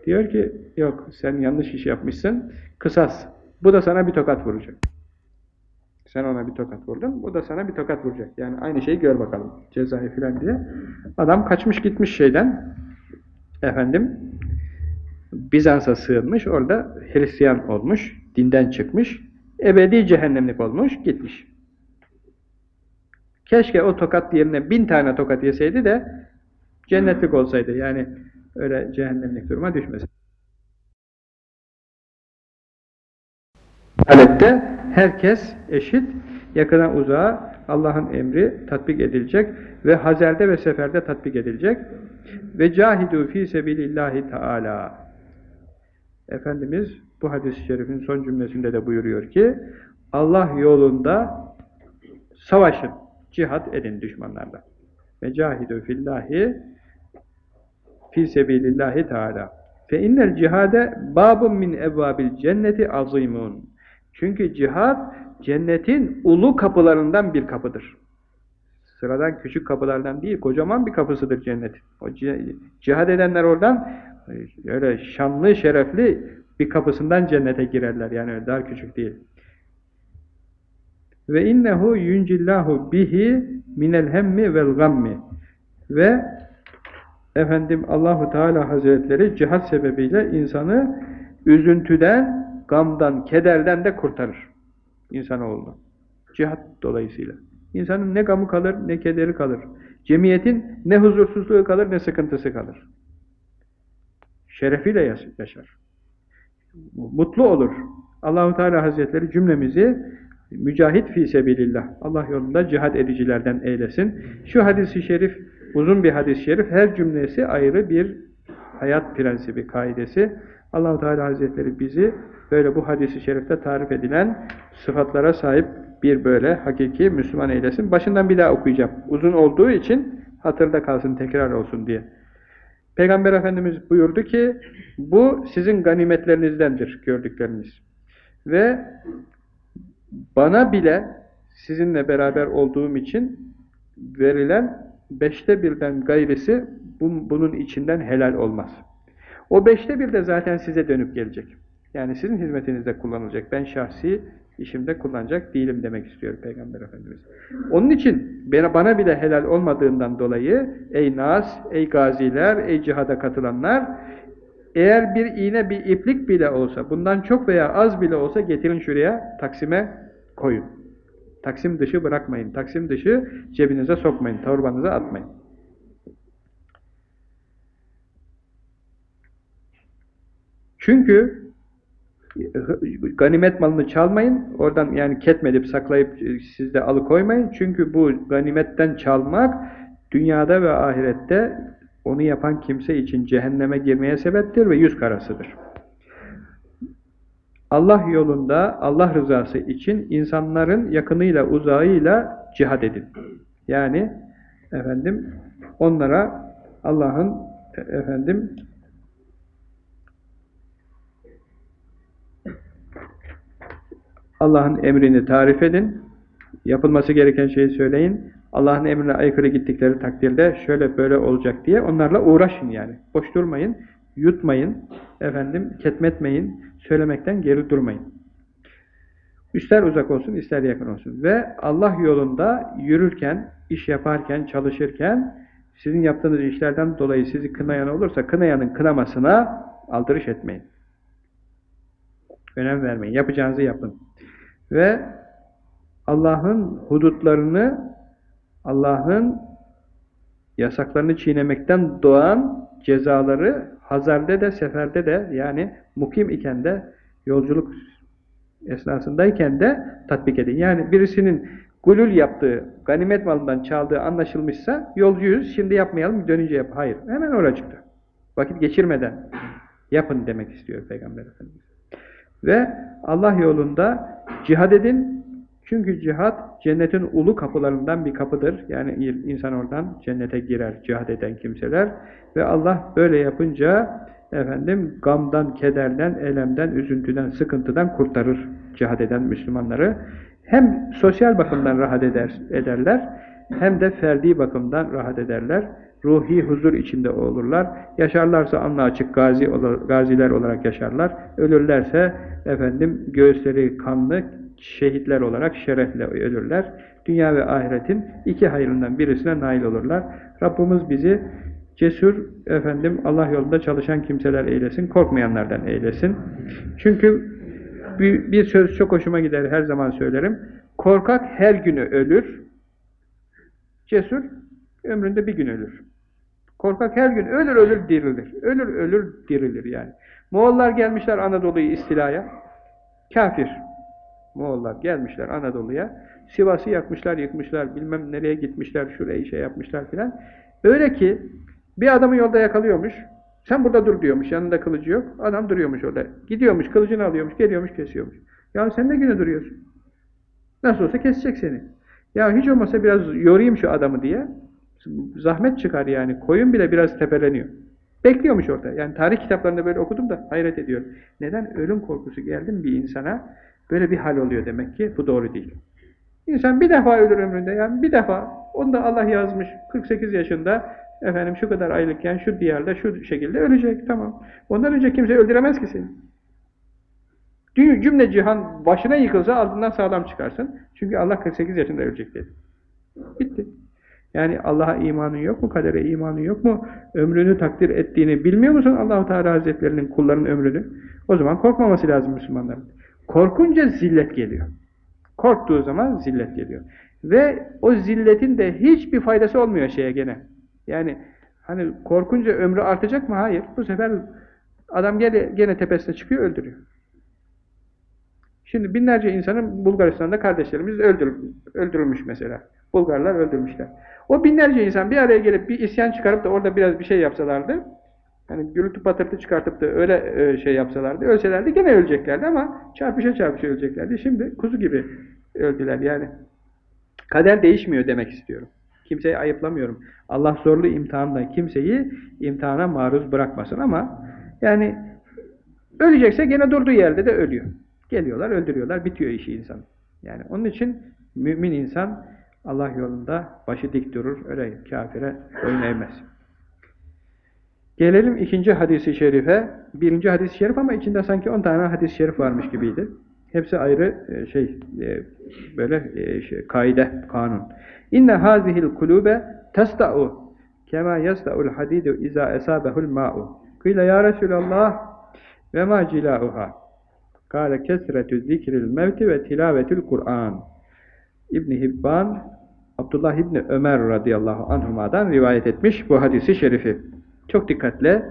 Diyor ki, yok sen yanlış iş yapmışsın, kısas. Bu da sana bir tokat vuracak. Sen ona bir tokat vurdun, bu da sana bir tokat vuracak. Yani aynı şeyi gör bakalım, cezayı filan diye. Adam kaçmış gitmiş şeyden, efendim, Bizans'a sığınmış, orada Hristiyan olmuş, dinden çıkmış, ebedi cehennemlik olmuş, gitmiş. Keşke o tokat yerine bin tane tokat yeseydi de cennetlik olsaydı. Yani öyle cehennemlik duruma düşmesin. Adalette herkes eşit, yakına uzağa Allah'ın emri tatbik edilecek ve hazerde ve seferde tatbik edilecek. Ve cahidu fi sebilillahi teala. Efendimiz bu hadis-i şerifin son cümlesinde de buyuruyor ki Allah yolunda savaşın, cihat edin düşmanlarla. Ve cahidu fillahi fi sebilillahi teala. Fe innel cihade babun min evvabil cenneti azimun. Çünkü cihad cennetin ulu kapılarından bir kapıdır. Sıradan küçük kapılardan değil, kocaman bir kapısıdır cennet. O cihad edenler oradan öyle şanlı, şerefli bir kapısından cennete girerler. Yani öyle daha küçük değil. Ve innehu yuncillahu bihi minel hemmi vel gammi. Ve efendim Allahu Teala Hazretleri cihat sebebiyle insanı üzüntüden, gamdan, kederden de kurtarır insanoğlunu. Cihat dolayısıyla. İnsanın ne gamı kalır, ne kederi kalır. Cemiyetin ne huzursuzluğu kalır, ne sıkıntısı kalır. Şerefiyle yaşar. Mutlu olur. Allahu Teala Hazretleri cümlemizi mücahit fi sebilillah. Allah yolunda cihad edicilerden eylesin. Şu hadisi şerif uzun bir hadis-i şerif. Her cümlesi ayrı bir hayat prensibi, kaidesi. Allahu Teala Hazretleri bizi böyle bu hadisi şerifte tarif edilen sıfatlara sahip bir böyle hakiki Müslüman eylesin. Başından bir daha okuyacağım. Uzun olduğu için hatırda kalsın, tekrar olsun diye. Peygamber Efendimiz buyurdu ki, bu sizin ganimetlerinizdendir gördükleriniz. Ve bana bile sizinle beraber olduğum için verilen beşte birden gayrisi bunun içinden helal olmaz. O beşte bir de zaten size dönüp gelecek. Yani sizin hizmetinizde kullanılacak. Ben şahsi işimde kullanacak değilim demek istiyor Peygamber Efendimiz. Onun için bana bile helal olmadığından dolayı ey nas, ey gaziler, ey cihada katılanlar eğer bir iğne, bir iplik bile olsa, bundan çok veya az bile olsa getirin şuraya, taksime koyun. Taksim dışı bırakmayın. Taksim dışı cebinize sokmayın, torbanıza atmayın. Çünkü ganimet malını çalmayın, oradan yani ketmedip saklayıp e, sizde alıkoymayın. Çünkü bu ganimetten çalmak dünyada ve ahirette onu yapan kimse için cehenneme girmeye sebeptir ve yüz karasıdır. Allah yolunda, Allah rızası için insanların yakınıyla, uzağıyla cihad edin. Yani efendim onlara Allah'ın e, efendim Allah'ın emrini tarif edin. Yapılması gereken şeyi söyleyin. Allah'ın emrine aykırı gittikleri takdirde şöyle böyle olacak diye onlarla uğraşın yani. Boş durmayın, yutmayın, efendim ketmetmeyin, söylemekten geri durmayın. İster uzak olsun, ister yakın olsun. Ve Allah yolunda yürürken, iş yaparken, çalışırken sizin yaptığınız işlerden dolayı sizi kınayan olursa kınayanın kınamasına aldırış etmeyin. Önem vermeyin. Yapacağınızı yapın. Ve Allah'ın hudutlarını, Allah'ın yasaklarını çiğnemekten doğan cezaları hazarde de, seferde de yani mukim iken de, yolculuk esnasındayken de tatbik edin. Yani birisinin gulül yaptığı, ganimet malından çaldığı anlaşılmışsa yolcuyuz, şimdi yapmayalım, dönünce yap. Hayır, hemen oracıkta. Vakit geçirmeden yapın demek istiyor Peygamber Efendimiz. Ve Allah yolunda cihad edin. Çünkü cihad cennetin ulu kapılarından bir kapıdır. Yani insan oradan cennete girer cihad eden kimseler. Ve Allah böyle yapınca efendim gamdan, kederden, elemden, üzüntüden, sıkıntıdan kurtarır cihad eden Müslümanları. Hem sosyal bakımdan rahat eder, ederler, hem de ferdi bakımdan rahat ederler. Ruhi huzur içinde olurlar. Yaşarlarsa anla açık gazi, gaziler olarak yaşarlar. Ölürlerse efendim göğüsleri kanlı şehitler olarak şerefle ölürler. Dünya ve ahiretin iki hayrından birisine nail olurlar. Rabbimiz bizi cesur, efendim Allah yolunda çalışan kimseler eylesin, korkmayanlardan eylesin. Çünkü bir, bir söz çok hoşuma gider, her zaman söylerim. Korkak her günü ölür, cesur ömründe bir gün ölür. Korkak her gün ölür ölür dirilir. Ölür ölür dirilir yani. Moğollar gelmişler Anadolu'yu istilaya. Kafir. Moğollar gelmişler Anadolu'ya. Sivas'ı yakmışlar, yıkmışlar, bilmem nereye gitmişler, şurayı şey yapmışlar filan. Öyle ki bir adamı yolda yakalıyormuş. Sen burada dur diyormuş. Yanında kılıcı yok. Adam duruyormuş orada. Gidiyormuş, kılıcını alıyormuş, geliyormuş, kesiyormuş. Ya sen de güne duruyorsun. Nasıl olsa kesecek seni. Ya hiç olmasa biraz yorayım şu adamı diye. Zahmet çıkar yani. Koyun bile biraz tepeleniyor. Bekliyormuş orada. Yani tarih kitaplarında böyle okudum da hayret ediyorum. Neden ölüm korkusu geldi bir insana? Böyle bir hal oluyor demek ki. Bu doğru değil. İnsan bir defa ölür ömründe. Yani bir defa. Onu da Allah yazmış. 48 yaşında efendim şu kadar aylıkken şu diyarda şu şekilde ölecek. Tamam. Ondan önce kimse öldüremez ki seni. Cümle cihan başına yıkılsa altından sağlam çıkarsın. Çünkü Allah 48 yaşında ölecek dedi. Bitti. Yani Allah'a imanın yok mu? Kadere imanın yok mu? Ömrünü takdir ettiğini bilmiyor musun Allahu Teala Hazretlerinin kulların ömrünü? O zaman korkmaması lazım Müslümanların. Korkunca zillet geliyor. Korktuğu zaman zillet geliyor. Ve o zilletin de hiçbir faydası olmuyor şeye gene. Yani hani korkunca ömrü artacak mı? Hayır. Bu sefer adam gene, gene tepesine çıkıyor, öldürüyor. Şimdi binlerce insanın Bulgaristan'da kardeşlerimiz öldürülmüş mesela. Bulgarlar öldürmüşler. O binlerce insan bir araya gelip bir isyan çıkarıp da orada biraz bir şey yapsalardı, hani gürültü patırtı çıkartıp da öyle e, şey yapsalardı, ölselerdi gene öleceklerdi ama çarpışa çarpışa öleceklerdi. Şimdi kuzu gibi öldüler yani. Kader değişmiyor demek istiyorum. Kimseyi ayıplamıyorum. Allah zorlu imtihanla kimseyi imtihana maruz bırakmasın ama yani ölecekse gene durduğu yerde de ölüyor. Geliyorlar, öldürüyorlar, bitiyor işi insan. Yani onun için mümin insan Allah yolunda başı dik durur, öyle kafire boyun eğmez. Gelelim ikinci hadisi şerife. Birinci hadis-i şerif ama içinde sanki on tane hadis-i şerif varmış gibiydi. Hepsi ayrı e, şey, e, böyle e, şey, kaide, kanun. İnne hazihil kulube testa'u kema yasta'ul hadidu iza esabehul ma'u. Kıyla ya Resulallah ve ma cila'uha. Kale kesretü zikril mevti ve tilavetül Kur'an. İbn Hibban Abdullah İbni Ömer radıyallahu anhuma'dan rivayet etmiş bu hadisi şerifi. Çok dikkatle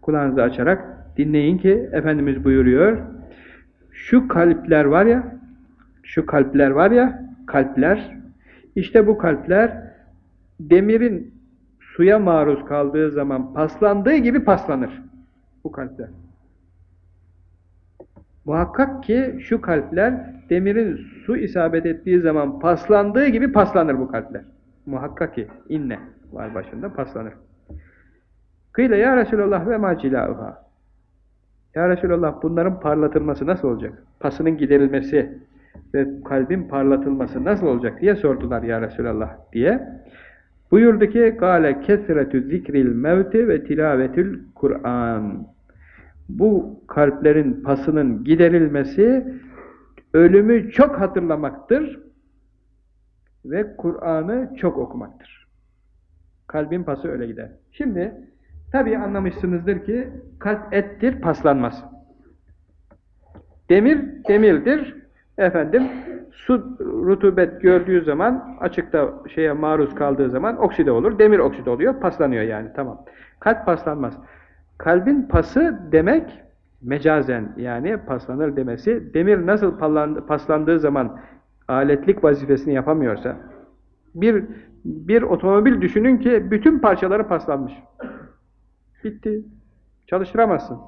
kulağınızı açarak dinleyin ki Efendimiz buyuruyor. Şu kalpler var ya, şu kalpler var ya, kalpler, işte bu kalpler demirin suya maruz kaldığı zaman paslandığı gibi paslanır. Bu kalpler. Muhakkak ki şu kalpler demirin su isabet ettiği zaman paslandığı gibi paslanır bu kalpler. Muhakkak ki inne var başında paslanır. Kıyla ya Resulallah ve macilâuha. Ya Resulallah bunların parlatılması nasıl olacak? Pasının giderilmesi ve kalbin parlatılması nasıl olacak diye sordular ya Resulallah diye. Buyurdu ki gâle kesretü zikril mevti ve tilavetül Kur'an. Bu kalplerin pasının giderilmesi ölümü çok hatırlamaktır ve Kur'an'ı çok okumaktır. Kalbin pası öyle gider. Şimdi tabii anlamışsınızdır ki kalp ettir, paslanmaz. Demir, demirdir. Efendim, su rutubet gördüğü zaman, açıkta şeye maruz kaldığı zaman okside olur. Demir okside oluyor, paslanıyor yani, tamam. Kalp paslanmaz. Kalbin pası demek, mecazen yani paslanır demesi, demir nasıl paslandığı zaman aletlik vazifesini yapamıyorsa, bir, bir otomobil düşünün ki bütün parçaları paslanmış. Bitti. Çalıştıramazsın.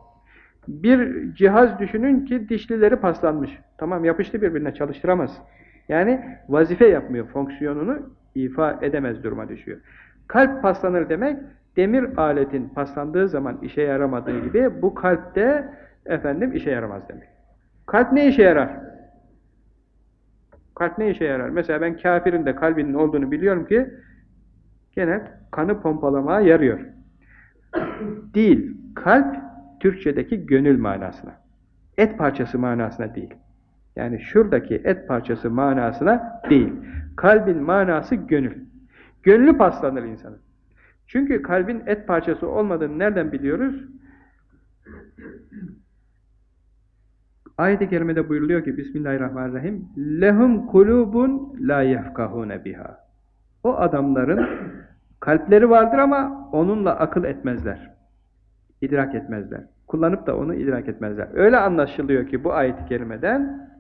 Bir cihaz düşünün ki dişlileri paslanmış. Tamam yapıştı birbirine çalıştıramaz. Yani vazife yapmıyor. Fonksiyonunu ifa edemez duruma düşüyor. Kalp paslanır demek demir aletin paslandığı zaman işe yaramadığı gibi bu kalp de efendim işe yaramaz demek. Kalp ne işe yarar? Kalp ne işe yarar? Mesela ben kafirin de kalbinin olduğunu biliyorum ki gene kanı pompalamaya yarıyor. Değil. Kalp Türkçedeki gönül manasına. Et parçası manasına değil. Yani şuradaki et parçası manasına değil. Kalbin manası gönül. Gönlü paslanır insanın. Çünkü kalbin et parçası olmadığını nereden biliyoruz? Ayet-i kerimede buyuruluyor ki Bismillahirrahmanirrahim lehum kulubun la yefkahune biha. O adamların kalpleri vardır ama onunla akıl etmezler. İdrak etmezler. Kullanıp da onu idrak etmezler. Öyle anlaşılıyor ki bu ayet-i kerimeden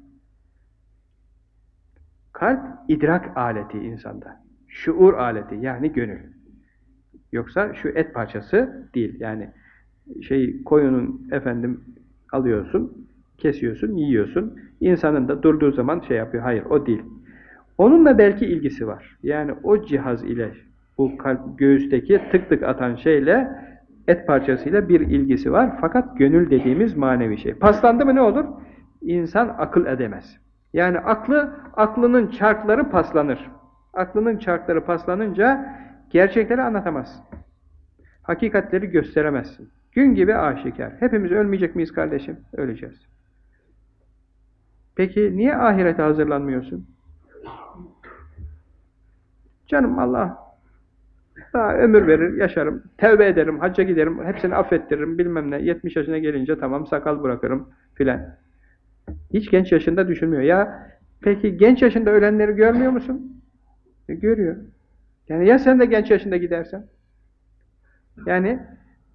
kalp idrak aleti insanda. Şuur aleti yani gönül. Yoksa şu et parçası değil. Yani şey koyunun efendim alıyorsun, kesiyorsun, yiyorsun. İnsanın da durduğu zaman şey yapıyor. Hayır o değil. Onunla belki ilgisi var. Yani o cihaz ile bu kalp göğüsteki tık tık atan şeyle et parçasıyla bir ilgisi var. Fakat gönül dediğimiz manevi şey. Paslandı mı ne olur? İnsan akıl edemez. Yani aklı, aklının çarkları paslanır. Aklının çarkları paslanınca gerçekleri anlatamazsın. Hakikatleri gösteremezsin. Gün gibi aşikar. Hepimiz ölmeyecek miyiz kardeşim? Öleceğiz. Peki niye ahirete hazırlanmıyorsun? Canım Allah daha ömür verir, yaşarım, tevbe ederim, hacca giderim, hepsini affettiririm, bilmem ne. 70 yaşına gelince tamam sakal bırakırım filan. Hiç genç yaşında düşünmüyor. Ya peki genç yaşında ölenleri görmüyor musun? E, görüyor. Yani ya sen de genç yaşında gidersen? Yani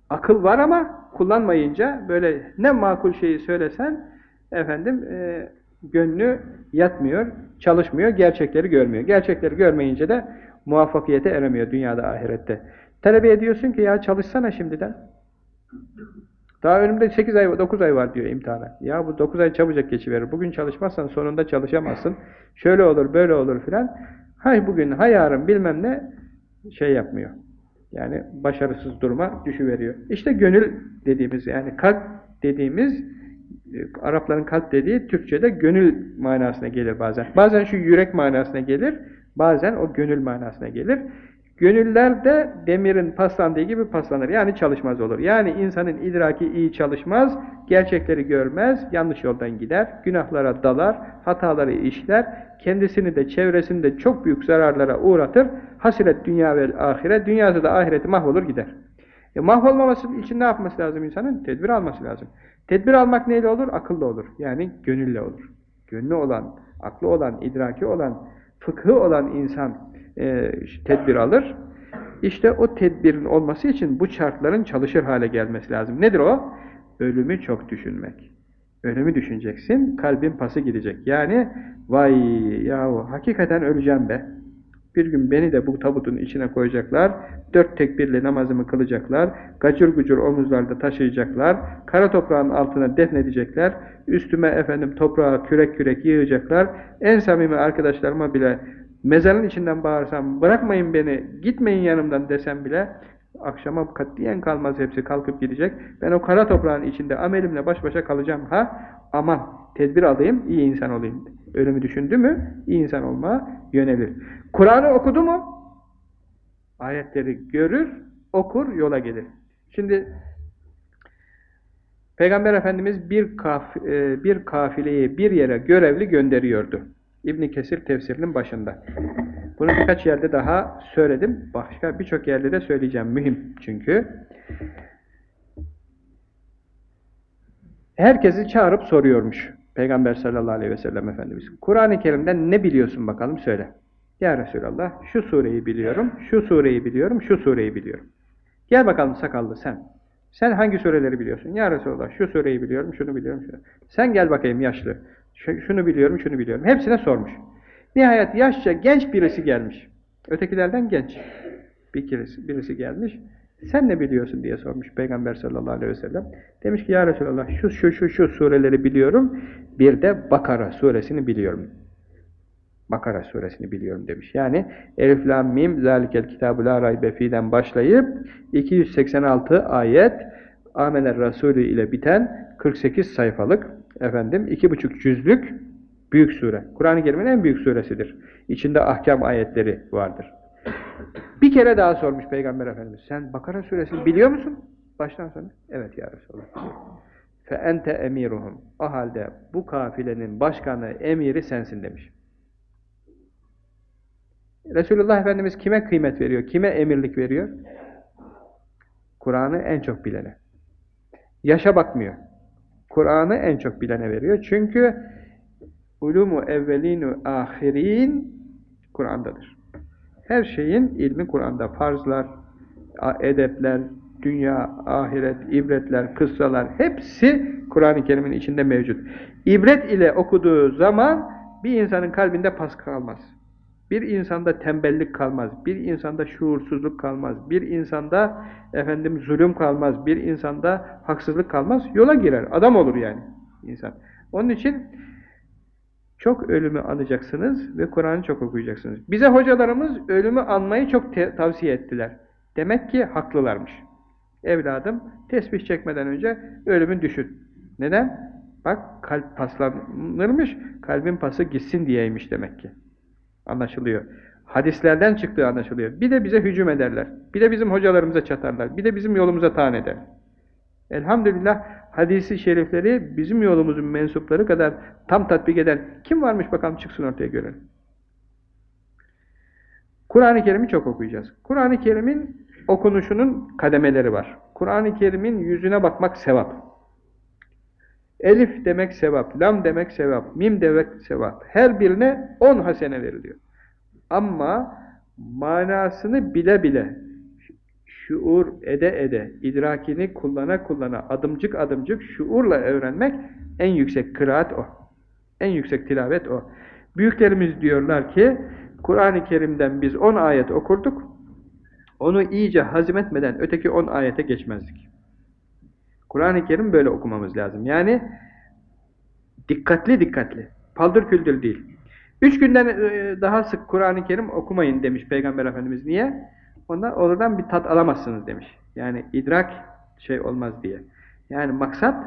akıl var ama kullanmayınca böyle ne makul şeyi söylesen efendim e, gönlü yatmıyor, çalışmıyor, gerçekleri görmüyor. Gerçekleri görmeyince de muvaffakiyete eremiyor dünyada ahirette. Talebe ediyorsun ki ya çalışsana şimdiden. Daha önümde 8 ay, 9 ay var diyor imtihana. Ya bu 9 ay çabucak geçiverir. Bugün çalışmazsan sonunda çalışamazsın. Şöyle olur, böyle olur filan. Hay bugün, hay yarın bilmem ne şey yapmıyor. Yani başarısız duruma düşüveriyor. İşte gönül dediğimiz yani kalp dediğimiz Arapların kalp dediği Türkçe'de gönül manasına gelir bazen. Bazen şu yürek manasına gelir, bazen o gönül manasına gelir. Gönüller de demirin paslandığı gibi paslanır. Yani çalışmaz olur. Yani insanın idraki iyi çalışmaz, gerçekleri görmez, yanlış yoldan gider, günahlara dalar, hataları işler, kendisini de çevresini de çok büyük zararlara uğratır. Hasiret dünya ve ahiret, dünyası da ahireti mahvolur gider. E, mahvolmaması için ne yapması lazım insanın? Tedbir alması lazım. Tedbir almak neyle olur? Akıllı olur. Yani gönülle olur. Gönlü olan, aklı olan, idraki olan, fıkhı olan insan e, tedbir alır. İşte o tedbirin olması için bu şartların çalışır hale gelmesi lazım. Nedir o? Ölümü çok düşünmek. Ölümü düşüneceksin, kalbin pası gidecek. Yani vay yahu hakikaten öleceğim be. Bir gün beni de bu tabutun içine koyacaklar, dört tekbirle namazımı kılacaklar, gacır gucur omuzlarda taşıyacaklar, kara toprağın altına defnedecekler, üstüme efendim toprağı kürek kürek yığacaklar, en samimi arkadaşlarıma bile mezarın içinden bağırsam, bırakmayın beni, gitmeyin yanımdan desem bile, akşama katiyen kalmaz hepsi kalkıp gidecek. Ben o kara toprağın içinde amelimle baş başa kalacağım. Ha aman tedbir alayım, iyi insan olayım. Ölümü düşündü mü, iyi insan olmaya yönelir. Kur'an'ı okudu mu, ayetleri görür, okur, yola gelir. Şimdi Peygamber Efendimiz bir, kaf, e, bir kafileyi bir yere görevli gönderiyordu. İbn Kesir tefsirinin başında. Bunu birkaç yerde daha söyledim. Başka birçok yerde de söyleyeceğim. Mühim çünkü. Herkesi çağırıp soruyormuş. Peygamber sallallahu aleyhi ve sellem Efendimiz. Kur'an-ı Kerim'den ne biliyorsun bakalım söyle. Ya Resulallah şu sureyi biliyorum, şu sureyi biliyorum, şu sureyi biliyorum. Gel bakalım sakallı sen. Sen hangi sureleri biliyorsun? Ya Resulallah şu sureyi biliyorum, şunu biliyorum. Şunu. Sen gel bakayım yaşlı. Şunu biliyorum, şunu biliyorum. Hepsine sormuş. Nihayet yaşça genç birisi gelmiş. Ötekilerden genç. Bir birisi, birisi gelmiş. Sen ne biliyorsun diye sormuş Peygamber sallallahu aleyhi ve sellem. Demiş ki ya Resulallah şu şu şu şu sureleri biliyorum. Bir de Bakara suresini biliyorum. Bakara suresini biliyorum demiş. Yani Elif Lam Mim Zalikel Kitabu La Raybe Fi'den başlayıp 286 ayet Amener Resulü ile biten 48 sayfalık efendim iki buçuk cüzlük büyük sure. Kur'an-ı Kerim'in en büyük suresidir. İçinde ahkam ayetleri vardır. Bir kere daha sormuş Peygamber Efendimiz. Sen Bakara suresini biliyor musun? Baştan sona. Evet ya Resulallah. Ente emiruhum. O halde bu kafilenin başkanı, emiri sensin demiş. Resulullah Efendimiz kime kıymet veriyor? Kime emirlik veriyor? Kur'an'ı en çok bilene. Yaşa bakmıyor. Kur'an'ı en çok bilene veriyor. Çünkü ulumu evvelinu ahirin Kur'an'dadır. Her şeyin ilmi Kur'an'da. Farzlar, edepler, dünya, ahiret, ibretler, kıssalar hepsi Kur'an-ı Kerim'in içinde mevcut. İbret ile okuduğu zaman bir insanın kalbinde pas kalmaz. Bir insanda tembellik kalmaz, bir insanda şuursuzluk kalmaz, bir insanda efendim zulüm kalmaz, bir insanda haksızlık kalmaz, yola girer, adam olur yani insan. Onun için çok ölümü anacaksınız ve Kur'an'ı çok okuyacaksınız. Bize hocalarımız ölümü anmayı çok tavsiye ettiler. Demek ki haklılarmış. Evladım tesbih çekmeden önce ölümün düşün. Neden? Bak kalp paslanırmış, kalbin pası gitsin diyeymiş demek ki. Anlaşılıyor. Hadislerden çıktığı anlaşılıyor. Bir de bize hücum ederler. Bir de bizim hocalarımıza çatarlar. Bir de bizim yolumuza taan eder. Elhamdülillah hadisi şerifleri bizim yolumuzun mensupları kadar tam tatbik eden kim varmış bakalım çıksın ortaya görelim. Kur'an-ı Kerim'i çok okuyacağız. Kur'an-ı Kerim'in okunuşunun kademeleri var. Kur'an-ı Kerim'in yüzüne bakmak sevap. Elif demek sevap, lam demek sevap, mim demek sevap. Her birine on hasene veriliyor. Ama manasını bile bile, şuur ede ede, idrakini kullana kullana, adımcık adımcık şuurla öğrenmek en yüksek kıraat o. En yüksek tilavet o. Büyüklerimiz diyorlar ki, Kur'an-ı Kerim'den biz on ayet okurduk, onu iyice hazmetmeden öteki on ayete geçmezdik. Kur'an-ı Kerim böyle okumamız lazım. Yani dikkatli dikkatli. Paldır küldür değil. Üç günden e, daha sık Kur'an-ı Kerim okumayın demiş Peygamber Efendimiz. Niye? Ondan oradan bir tat alamazsınız demiş. Yani idrak şey olmaz diye. Yani maksat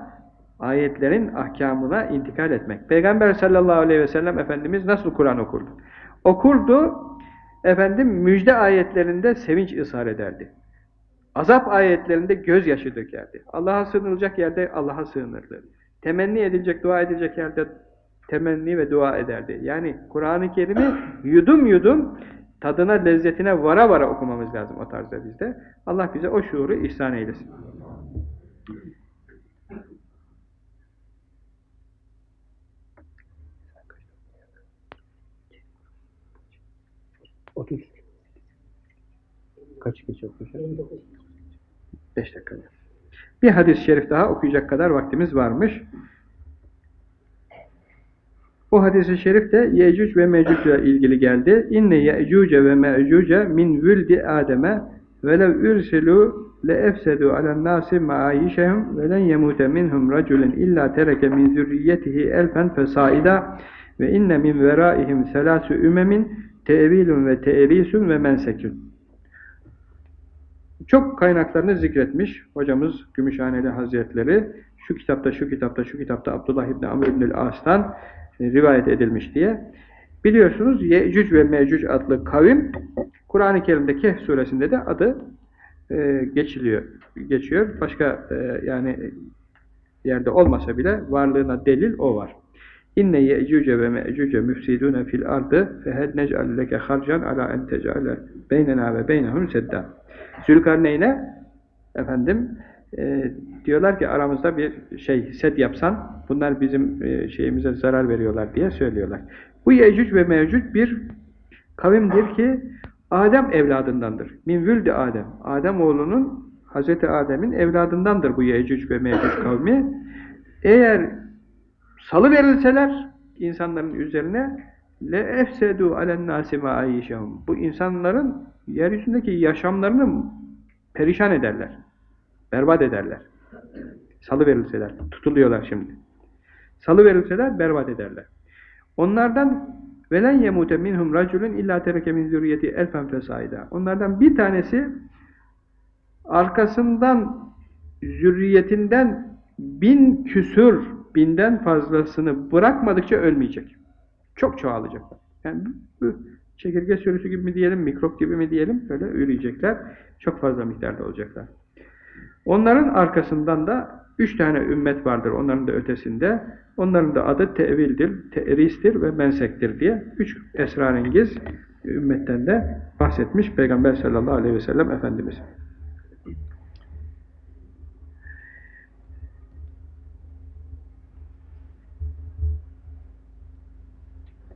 ayetlerin ahkamına intikal etmek. Peygamber sallallahu aleyhi ve sellem Efendimiz nasıl Kur'an okurdu? Okurdu, efendim müjde ayetlerinde sevinç ısrar ederdi. Azap ayetlerinde gözyaşı dökerdi. Allah'a sığınılacak yerde Allah'a sığınırdı. Temenni edilecek, dua edilecek yerde temenni ve dua ederdi. Yani Kur'an-ı Kerim'i yudum yudum tadına, lezzetine vara vara okumamız lazım o tarzda bizde. Allah bize o şuuru ihsan eylesin. Otuz. Kaç geç okuyacağız? Beş dakika. Bir hadis-i şerif daha okuyacak kadar vaktimiz varmış. Bu hadis-i şerif de Yecüc ve Mecüc ile ilgili geldi. İnne Yecüce ve Mecüce min vüldi Adem'e velev ürselû le efsedu alen nâsi ma'ayişehum ve len yemûte minhum raculun illa tereke min zürriyetihi elfen fesaida ve inne min veraihim selâsü ümemin tevilun ve teerisun ve mensekün. Çok kaynaklarını zikretmiş hocamız Gümüşhaneli Hazretleri. Şu kitapta, şu kitapta, şu kitapta Abdullah İbni Amr İbni As'tan e, rivayet edilmiş diye. Biliyorsunuz Yecüc ve Mecüc adlı kavim Kur'an-ı Kerim'de Kehf suresinde de adı e, geçiliyor, geçiyor. Başka e, yani yerde olmasa bile varlığına delil o var. İnne ye'cuce ve me'cuce müfsidune fil ardı fehel nec'al leke harcan ala en tec'ale beynena ve beynehum sedda. Zülkarneyn'e efendim e, diyorlar ki aramızda bir şey set yapsan bunlar bizim e, şeyimize zarar veriyorlar diye söylüyorlar. Bu Yecüc ve Mevcut bir kavimdir ki Adem evladındandır. Min vüldü Adem. Adem oğlunun Hazreti Adem'in evladındandır bu Yecüc ve Mevcut kavmi. Eğer salı verilseler insanların üzerine le efsedu alen nasi ma Bu insanların yeryüzündeki yaşamlarını perişan ederler. Berbat ederler. Salı verilseler. Tutuluyorlar şimdi. Salı verilseler berbat ederler. Onlardan Velen yemute minhum raculun illa tereke min zürriyeti elfen fesaida. Onlardan bir tanesi arkasından zürriyetinden bin küsür, binden fazlasını bırakmadıkça ölmeyecek. Çok çoğalacaklar. Yani çekirge sürüsü gibi mi diyelim, mikrop gibi mi diyelim, böyle üreyecekler. Çok fazla miktarda olacaklar. Onların arkasından da üç tane ümmet vardır onların da ötesinde. Onların da adı tevildir, teristir ve mensektir diye üç esrarengiz ümmetten de bahsetmiş Peygamber sallallahu aleyhi ve sellem Efendimiz.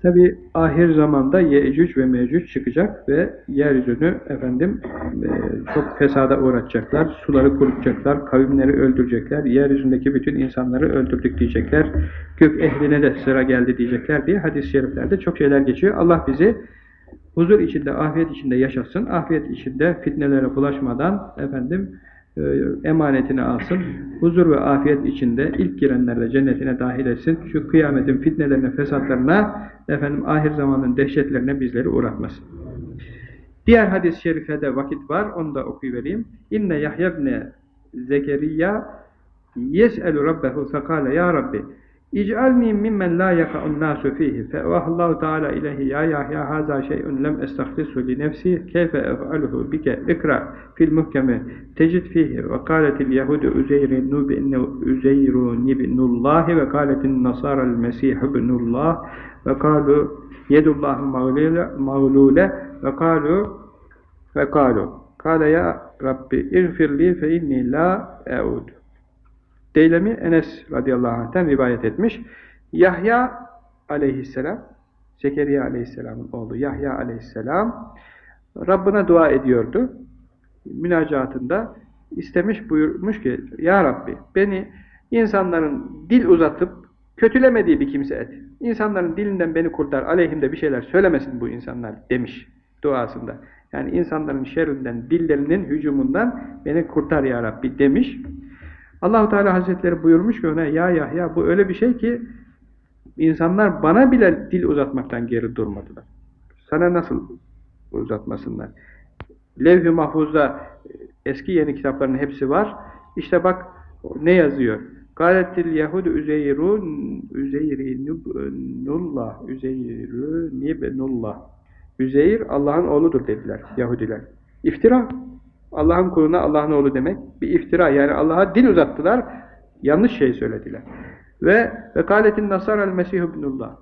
Tabi ahir zamanda Yecüc ve Mecüc çıkacak ve yeryüzünü efendim e, çok fesada uğratacaklar, suları kurutacaklar, kavimleri öldürecekler, yeryüzündeki bütün insanları öldürdük diyecekler, gök ehline de sıra geldi diyecekler diye hadis-i şeriflerde çok şeyler geçiyor. Allah bizi huzur içinde, afiyet içinde yaşasın, afiyet içinde fitnelere bulaşmadan efendim emanetini alsın, huzur ve afiyet içinde ilk girenlerle cennetine dahil etsin, şu kıyametin fitnelerine, fesatlarına, efendim ahir zamanın dehşetlerine bizleri uğratmasın. Diğer hadis-i şerifede vakit var, onu da okuyuvereyim. İnne Yahya ibn Zekeriya yes'elu rabbehu fekale ya Rabbi İc'alni mimmen la yaka'un nasu fihi. Fe'vahallahu teala ilahi ya Yahya haza şey'un lem estahlisu li nefsi. Keyfe ef'aluhu bike? İkra fil muhkeme. Tecid fihi. Ve kâletil yehudu uzeyrin nubinne uzeyrun ibnullahi ve kâletin nasara'l mesih ibnullah ve kâlu yedullahu mağlule ve kâlu ve kâlu. Kâle ya Rabbi irfirli fe inni la e'ud Deylemi Enes radıyallahu anh'ten rivayet etmiş. Yahya aleyhisselam, Zekeriya aleyhisselamın oğlu Yahya aleyhisselam Rabbine dua ediyordu. Münacatında istemiş buyurmuş ki Ya Rabbi beni insanların dil uzatıp kötülemediği bir kimse et. İnsanların dilinden beni kurtar, aleyhimde bir şeyler söylemesin bu insanlar demiş duasında. Yani insanların şerrinden, dillerinin hücumundan beni kurtar ya Rabbi demiş. Allahu Teala Hazretleri buyurmuş ki ona ya Yahya bu öyle bir şey ki insanlar bana bile dil uzatmaktan geri durmadılar. Sana nasıl uzatmasınlar? Levh-i Mahfuz'da eski yeni kitapların hepsi var. İşte bak ne yazıyor? Galetil Yahudu Üzeyrun Üzeyrinullah Üzeyrü Nibnullah Üzeyr Allah'ın oğludur dediler Yahudiler. İftira. Allah'ın kuluna Allah'ın oğlu demek bir iftira. Yani Allah'a dil uzattılar, yanlış şey söylediler. Ve vekaletin nasarel mesih ibnullah.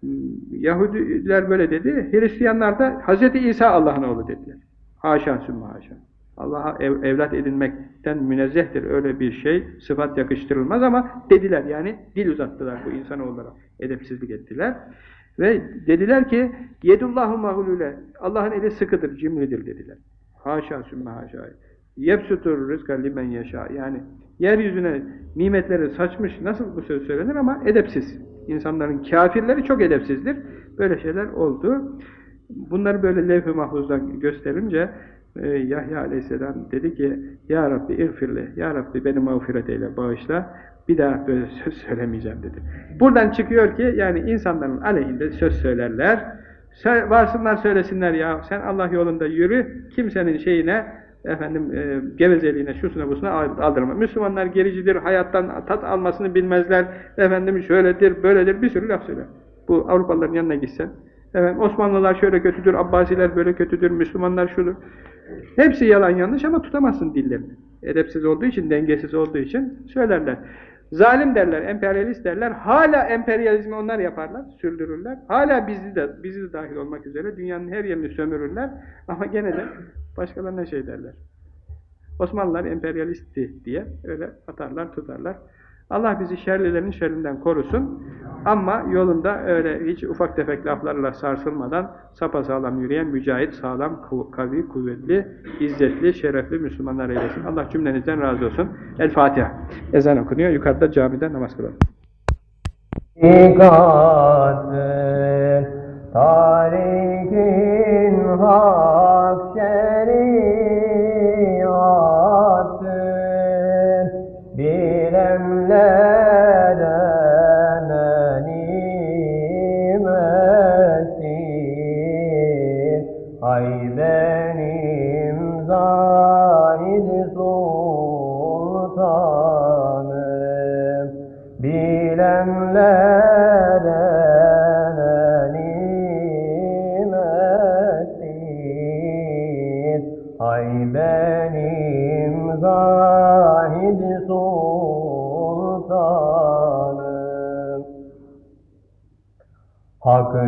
Hmm, Yahudiler böyle dedi, Hristiyanlar da Hz. İsa Allah'ın oğlu dediler. Haşa sümme haşa. Allah'a ev, evlat edinmekten münezzehtir öyle bir şey, sıfat yakıştırılmaz ama dediler yani dil uzattılar bu insanoğullara, edepsizlik ettiler. Ve dediler ki, yedullahu mahulule, Allah'ın eli sıkıdır, cimridir dediler. Haşa sümme haşa. Yepsutur rızka limen yaşa. Yani yeryüzüne nimetleri saçmış nasıl bu söz söylenir ama edepsiz. İnsanların kafirleri çok edepsizdir. Böyle şeyler oldu. Bunları böyle levh-i mahfuzdan gösterince e, Yahya aleyhisselam dedi ki Ya Rabbi irfirli, Ya Rabbi beni mağfiret eyle, bağışla. Bir daha böyle söz söylemeyeceğim dedi. Buradan çıkıyor ki yani insanların aleyhinde söz söylerler Varsınlar söylesinler ya sen Allah yolunda yürü kimsenin şeyine efendim e, gevezeliğine şusuna busuna aldırma. Müslümanlar gericidir, hayattan tat almasını bilmezler. Efendim şöyledir, böyledir bir sürü laf söyler. Bu Avrupalıların yanına gitsen. Efendim Osmanlılar şöyle kötüdür, Abbasiler böyle kötüdür, Müslümanlar şudur. Hepsi yalan yanlış ama tutamazsın dillerini. Edepsiz olduğu için, dengesiz olduğu için söylerler. Zalim derler, emperyalist derler. Hala emperyalizmi onlar yaparlar, sürdürürler. Hala bizi de, bizi de dahil olmak üzere dünyanın her yerini sömürürler. Ama gene de başkalarına şey derler. Osmanlılar emperyalistti diye öyle atarlar, tutarlar. Allah bizi şerlilerin şerrinden korusun. Ama yolunda öyle hiç ufak tefek laflarla sarsılmadan sapasağlam yürüyen mücahit, sağlam, kavi, kuvvetli, izzetli, şerefli Müslümanlar eylesin. Allah cümlenizden razı olsun. El Fatiha. Ezan okunuyor. Yukarıda camide namaz kılalım. tarikin hak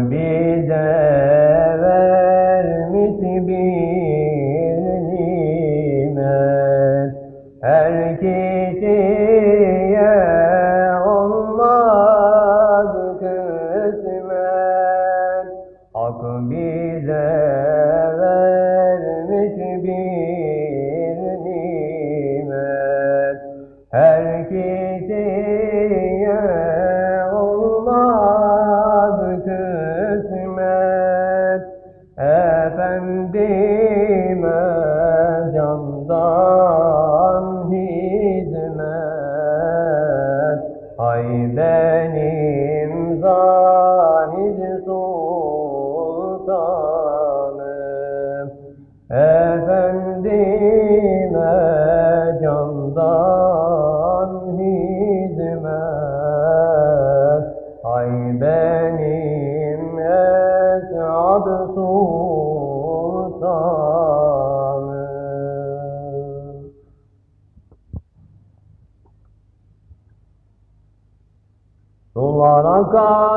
Hak bize Ay benim esad sultanım Sular akar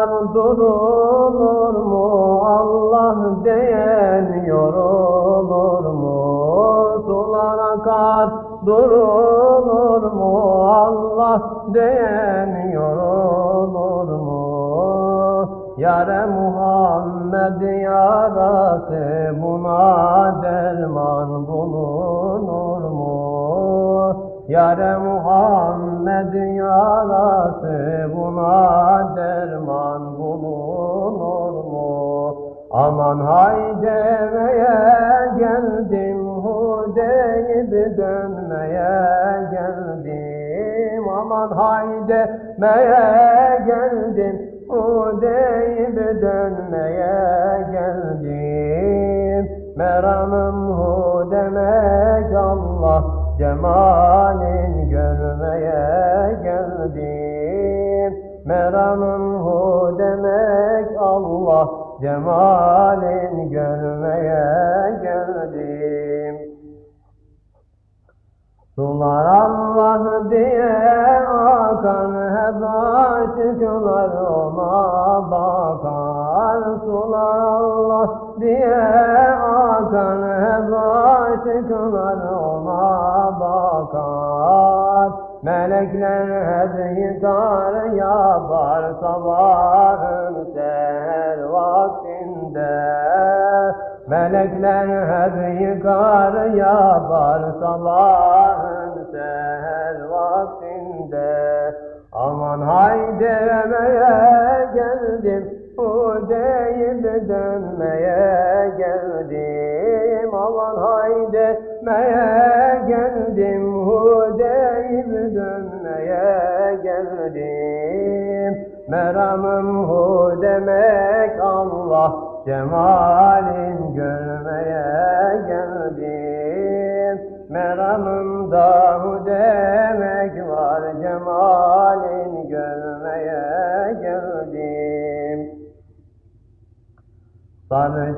vaktinde Aman hay demeye geldim Hudeyb dönmeye geldim. Aman hay demeye geldim Hudeyb dönmeye geldim. Meramım hu demek Allah Cemalin görmeye geldim. Meramımda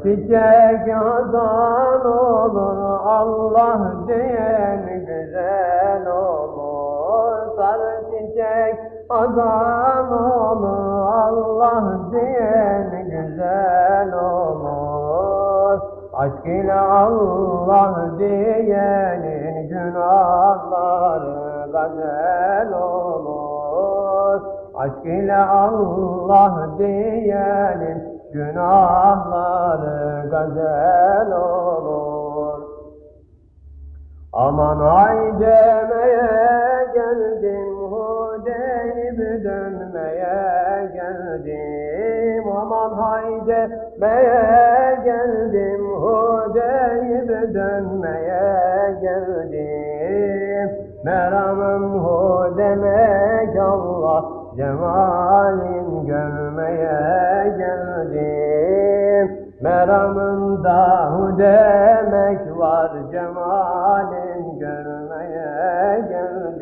çiçek yazan olur Allah diyen güzel olur. Sarı çiçek azan olur Allah diyen güzel olur. Aşk ile Allah diyenin günahları gazel olur. Aşk ile Allah diyenin günahları gazel olur. Aman ay demeye geldim Hudeyb dönmeye geldim. Aman hay demeye geldim Hudeyb dönmeye geldim. Meramım hu demek Allah Cemalin görmeye geldim. Meramında hu demek var. Cemalin görmeye geldim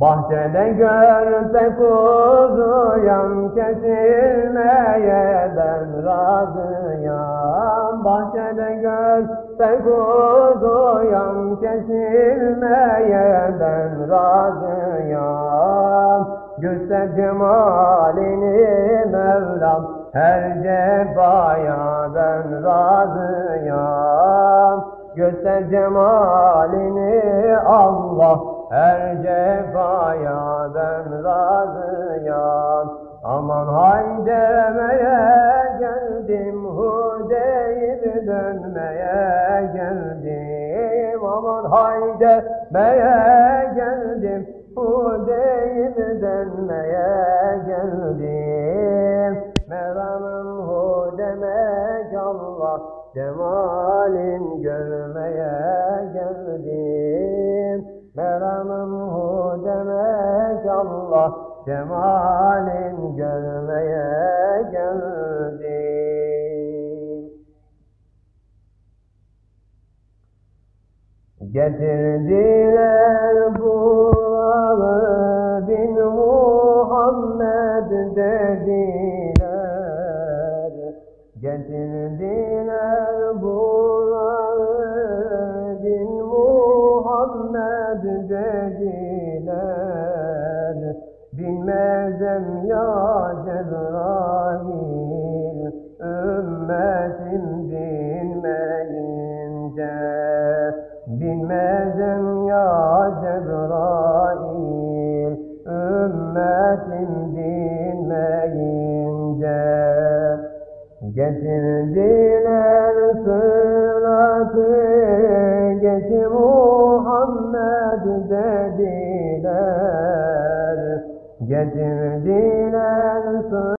Bahçede görse kuzuyam kesilmeye ben razıyam. Bahçede görse kuzuyam kesilmeye ben razıyam. Göster cemalini Mevlam her cefaya ben razıyam. Göster cemalini Allah her cefaya ben razıyam. Aman hay demeye geldim Hudeyb dönmeye geldim. Aman hay demeye geldim Hudeyb dönmeye geldim. Meramım hu demek Allah cemalin görmeye geldim. Meramım hu demek Allah cemalin görmeye geldim. Getirdiler buğalı bin Muhammed dediler. Dediler. Bilmezem ya Cebrail, ümmetim bilmeyince. Bilmezem ya Cebrail, ümmetim bilmeyince. Getirdiler sıratı, geçi Getirdiler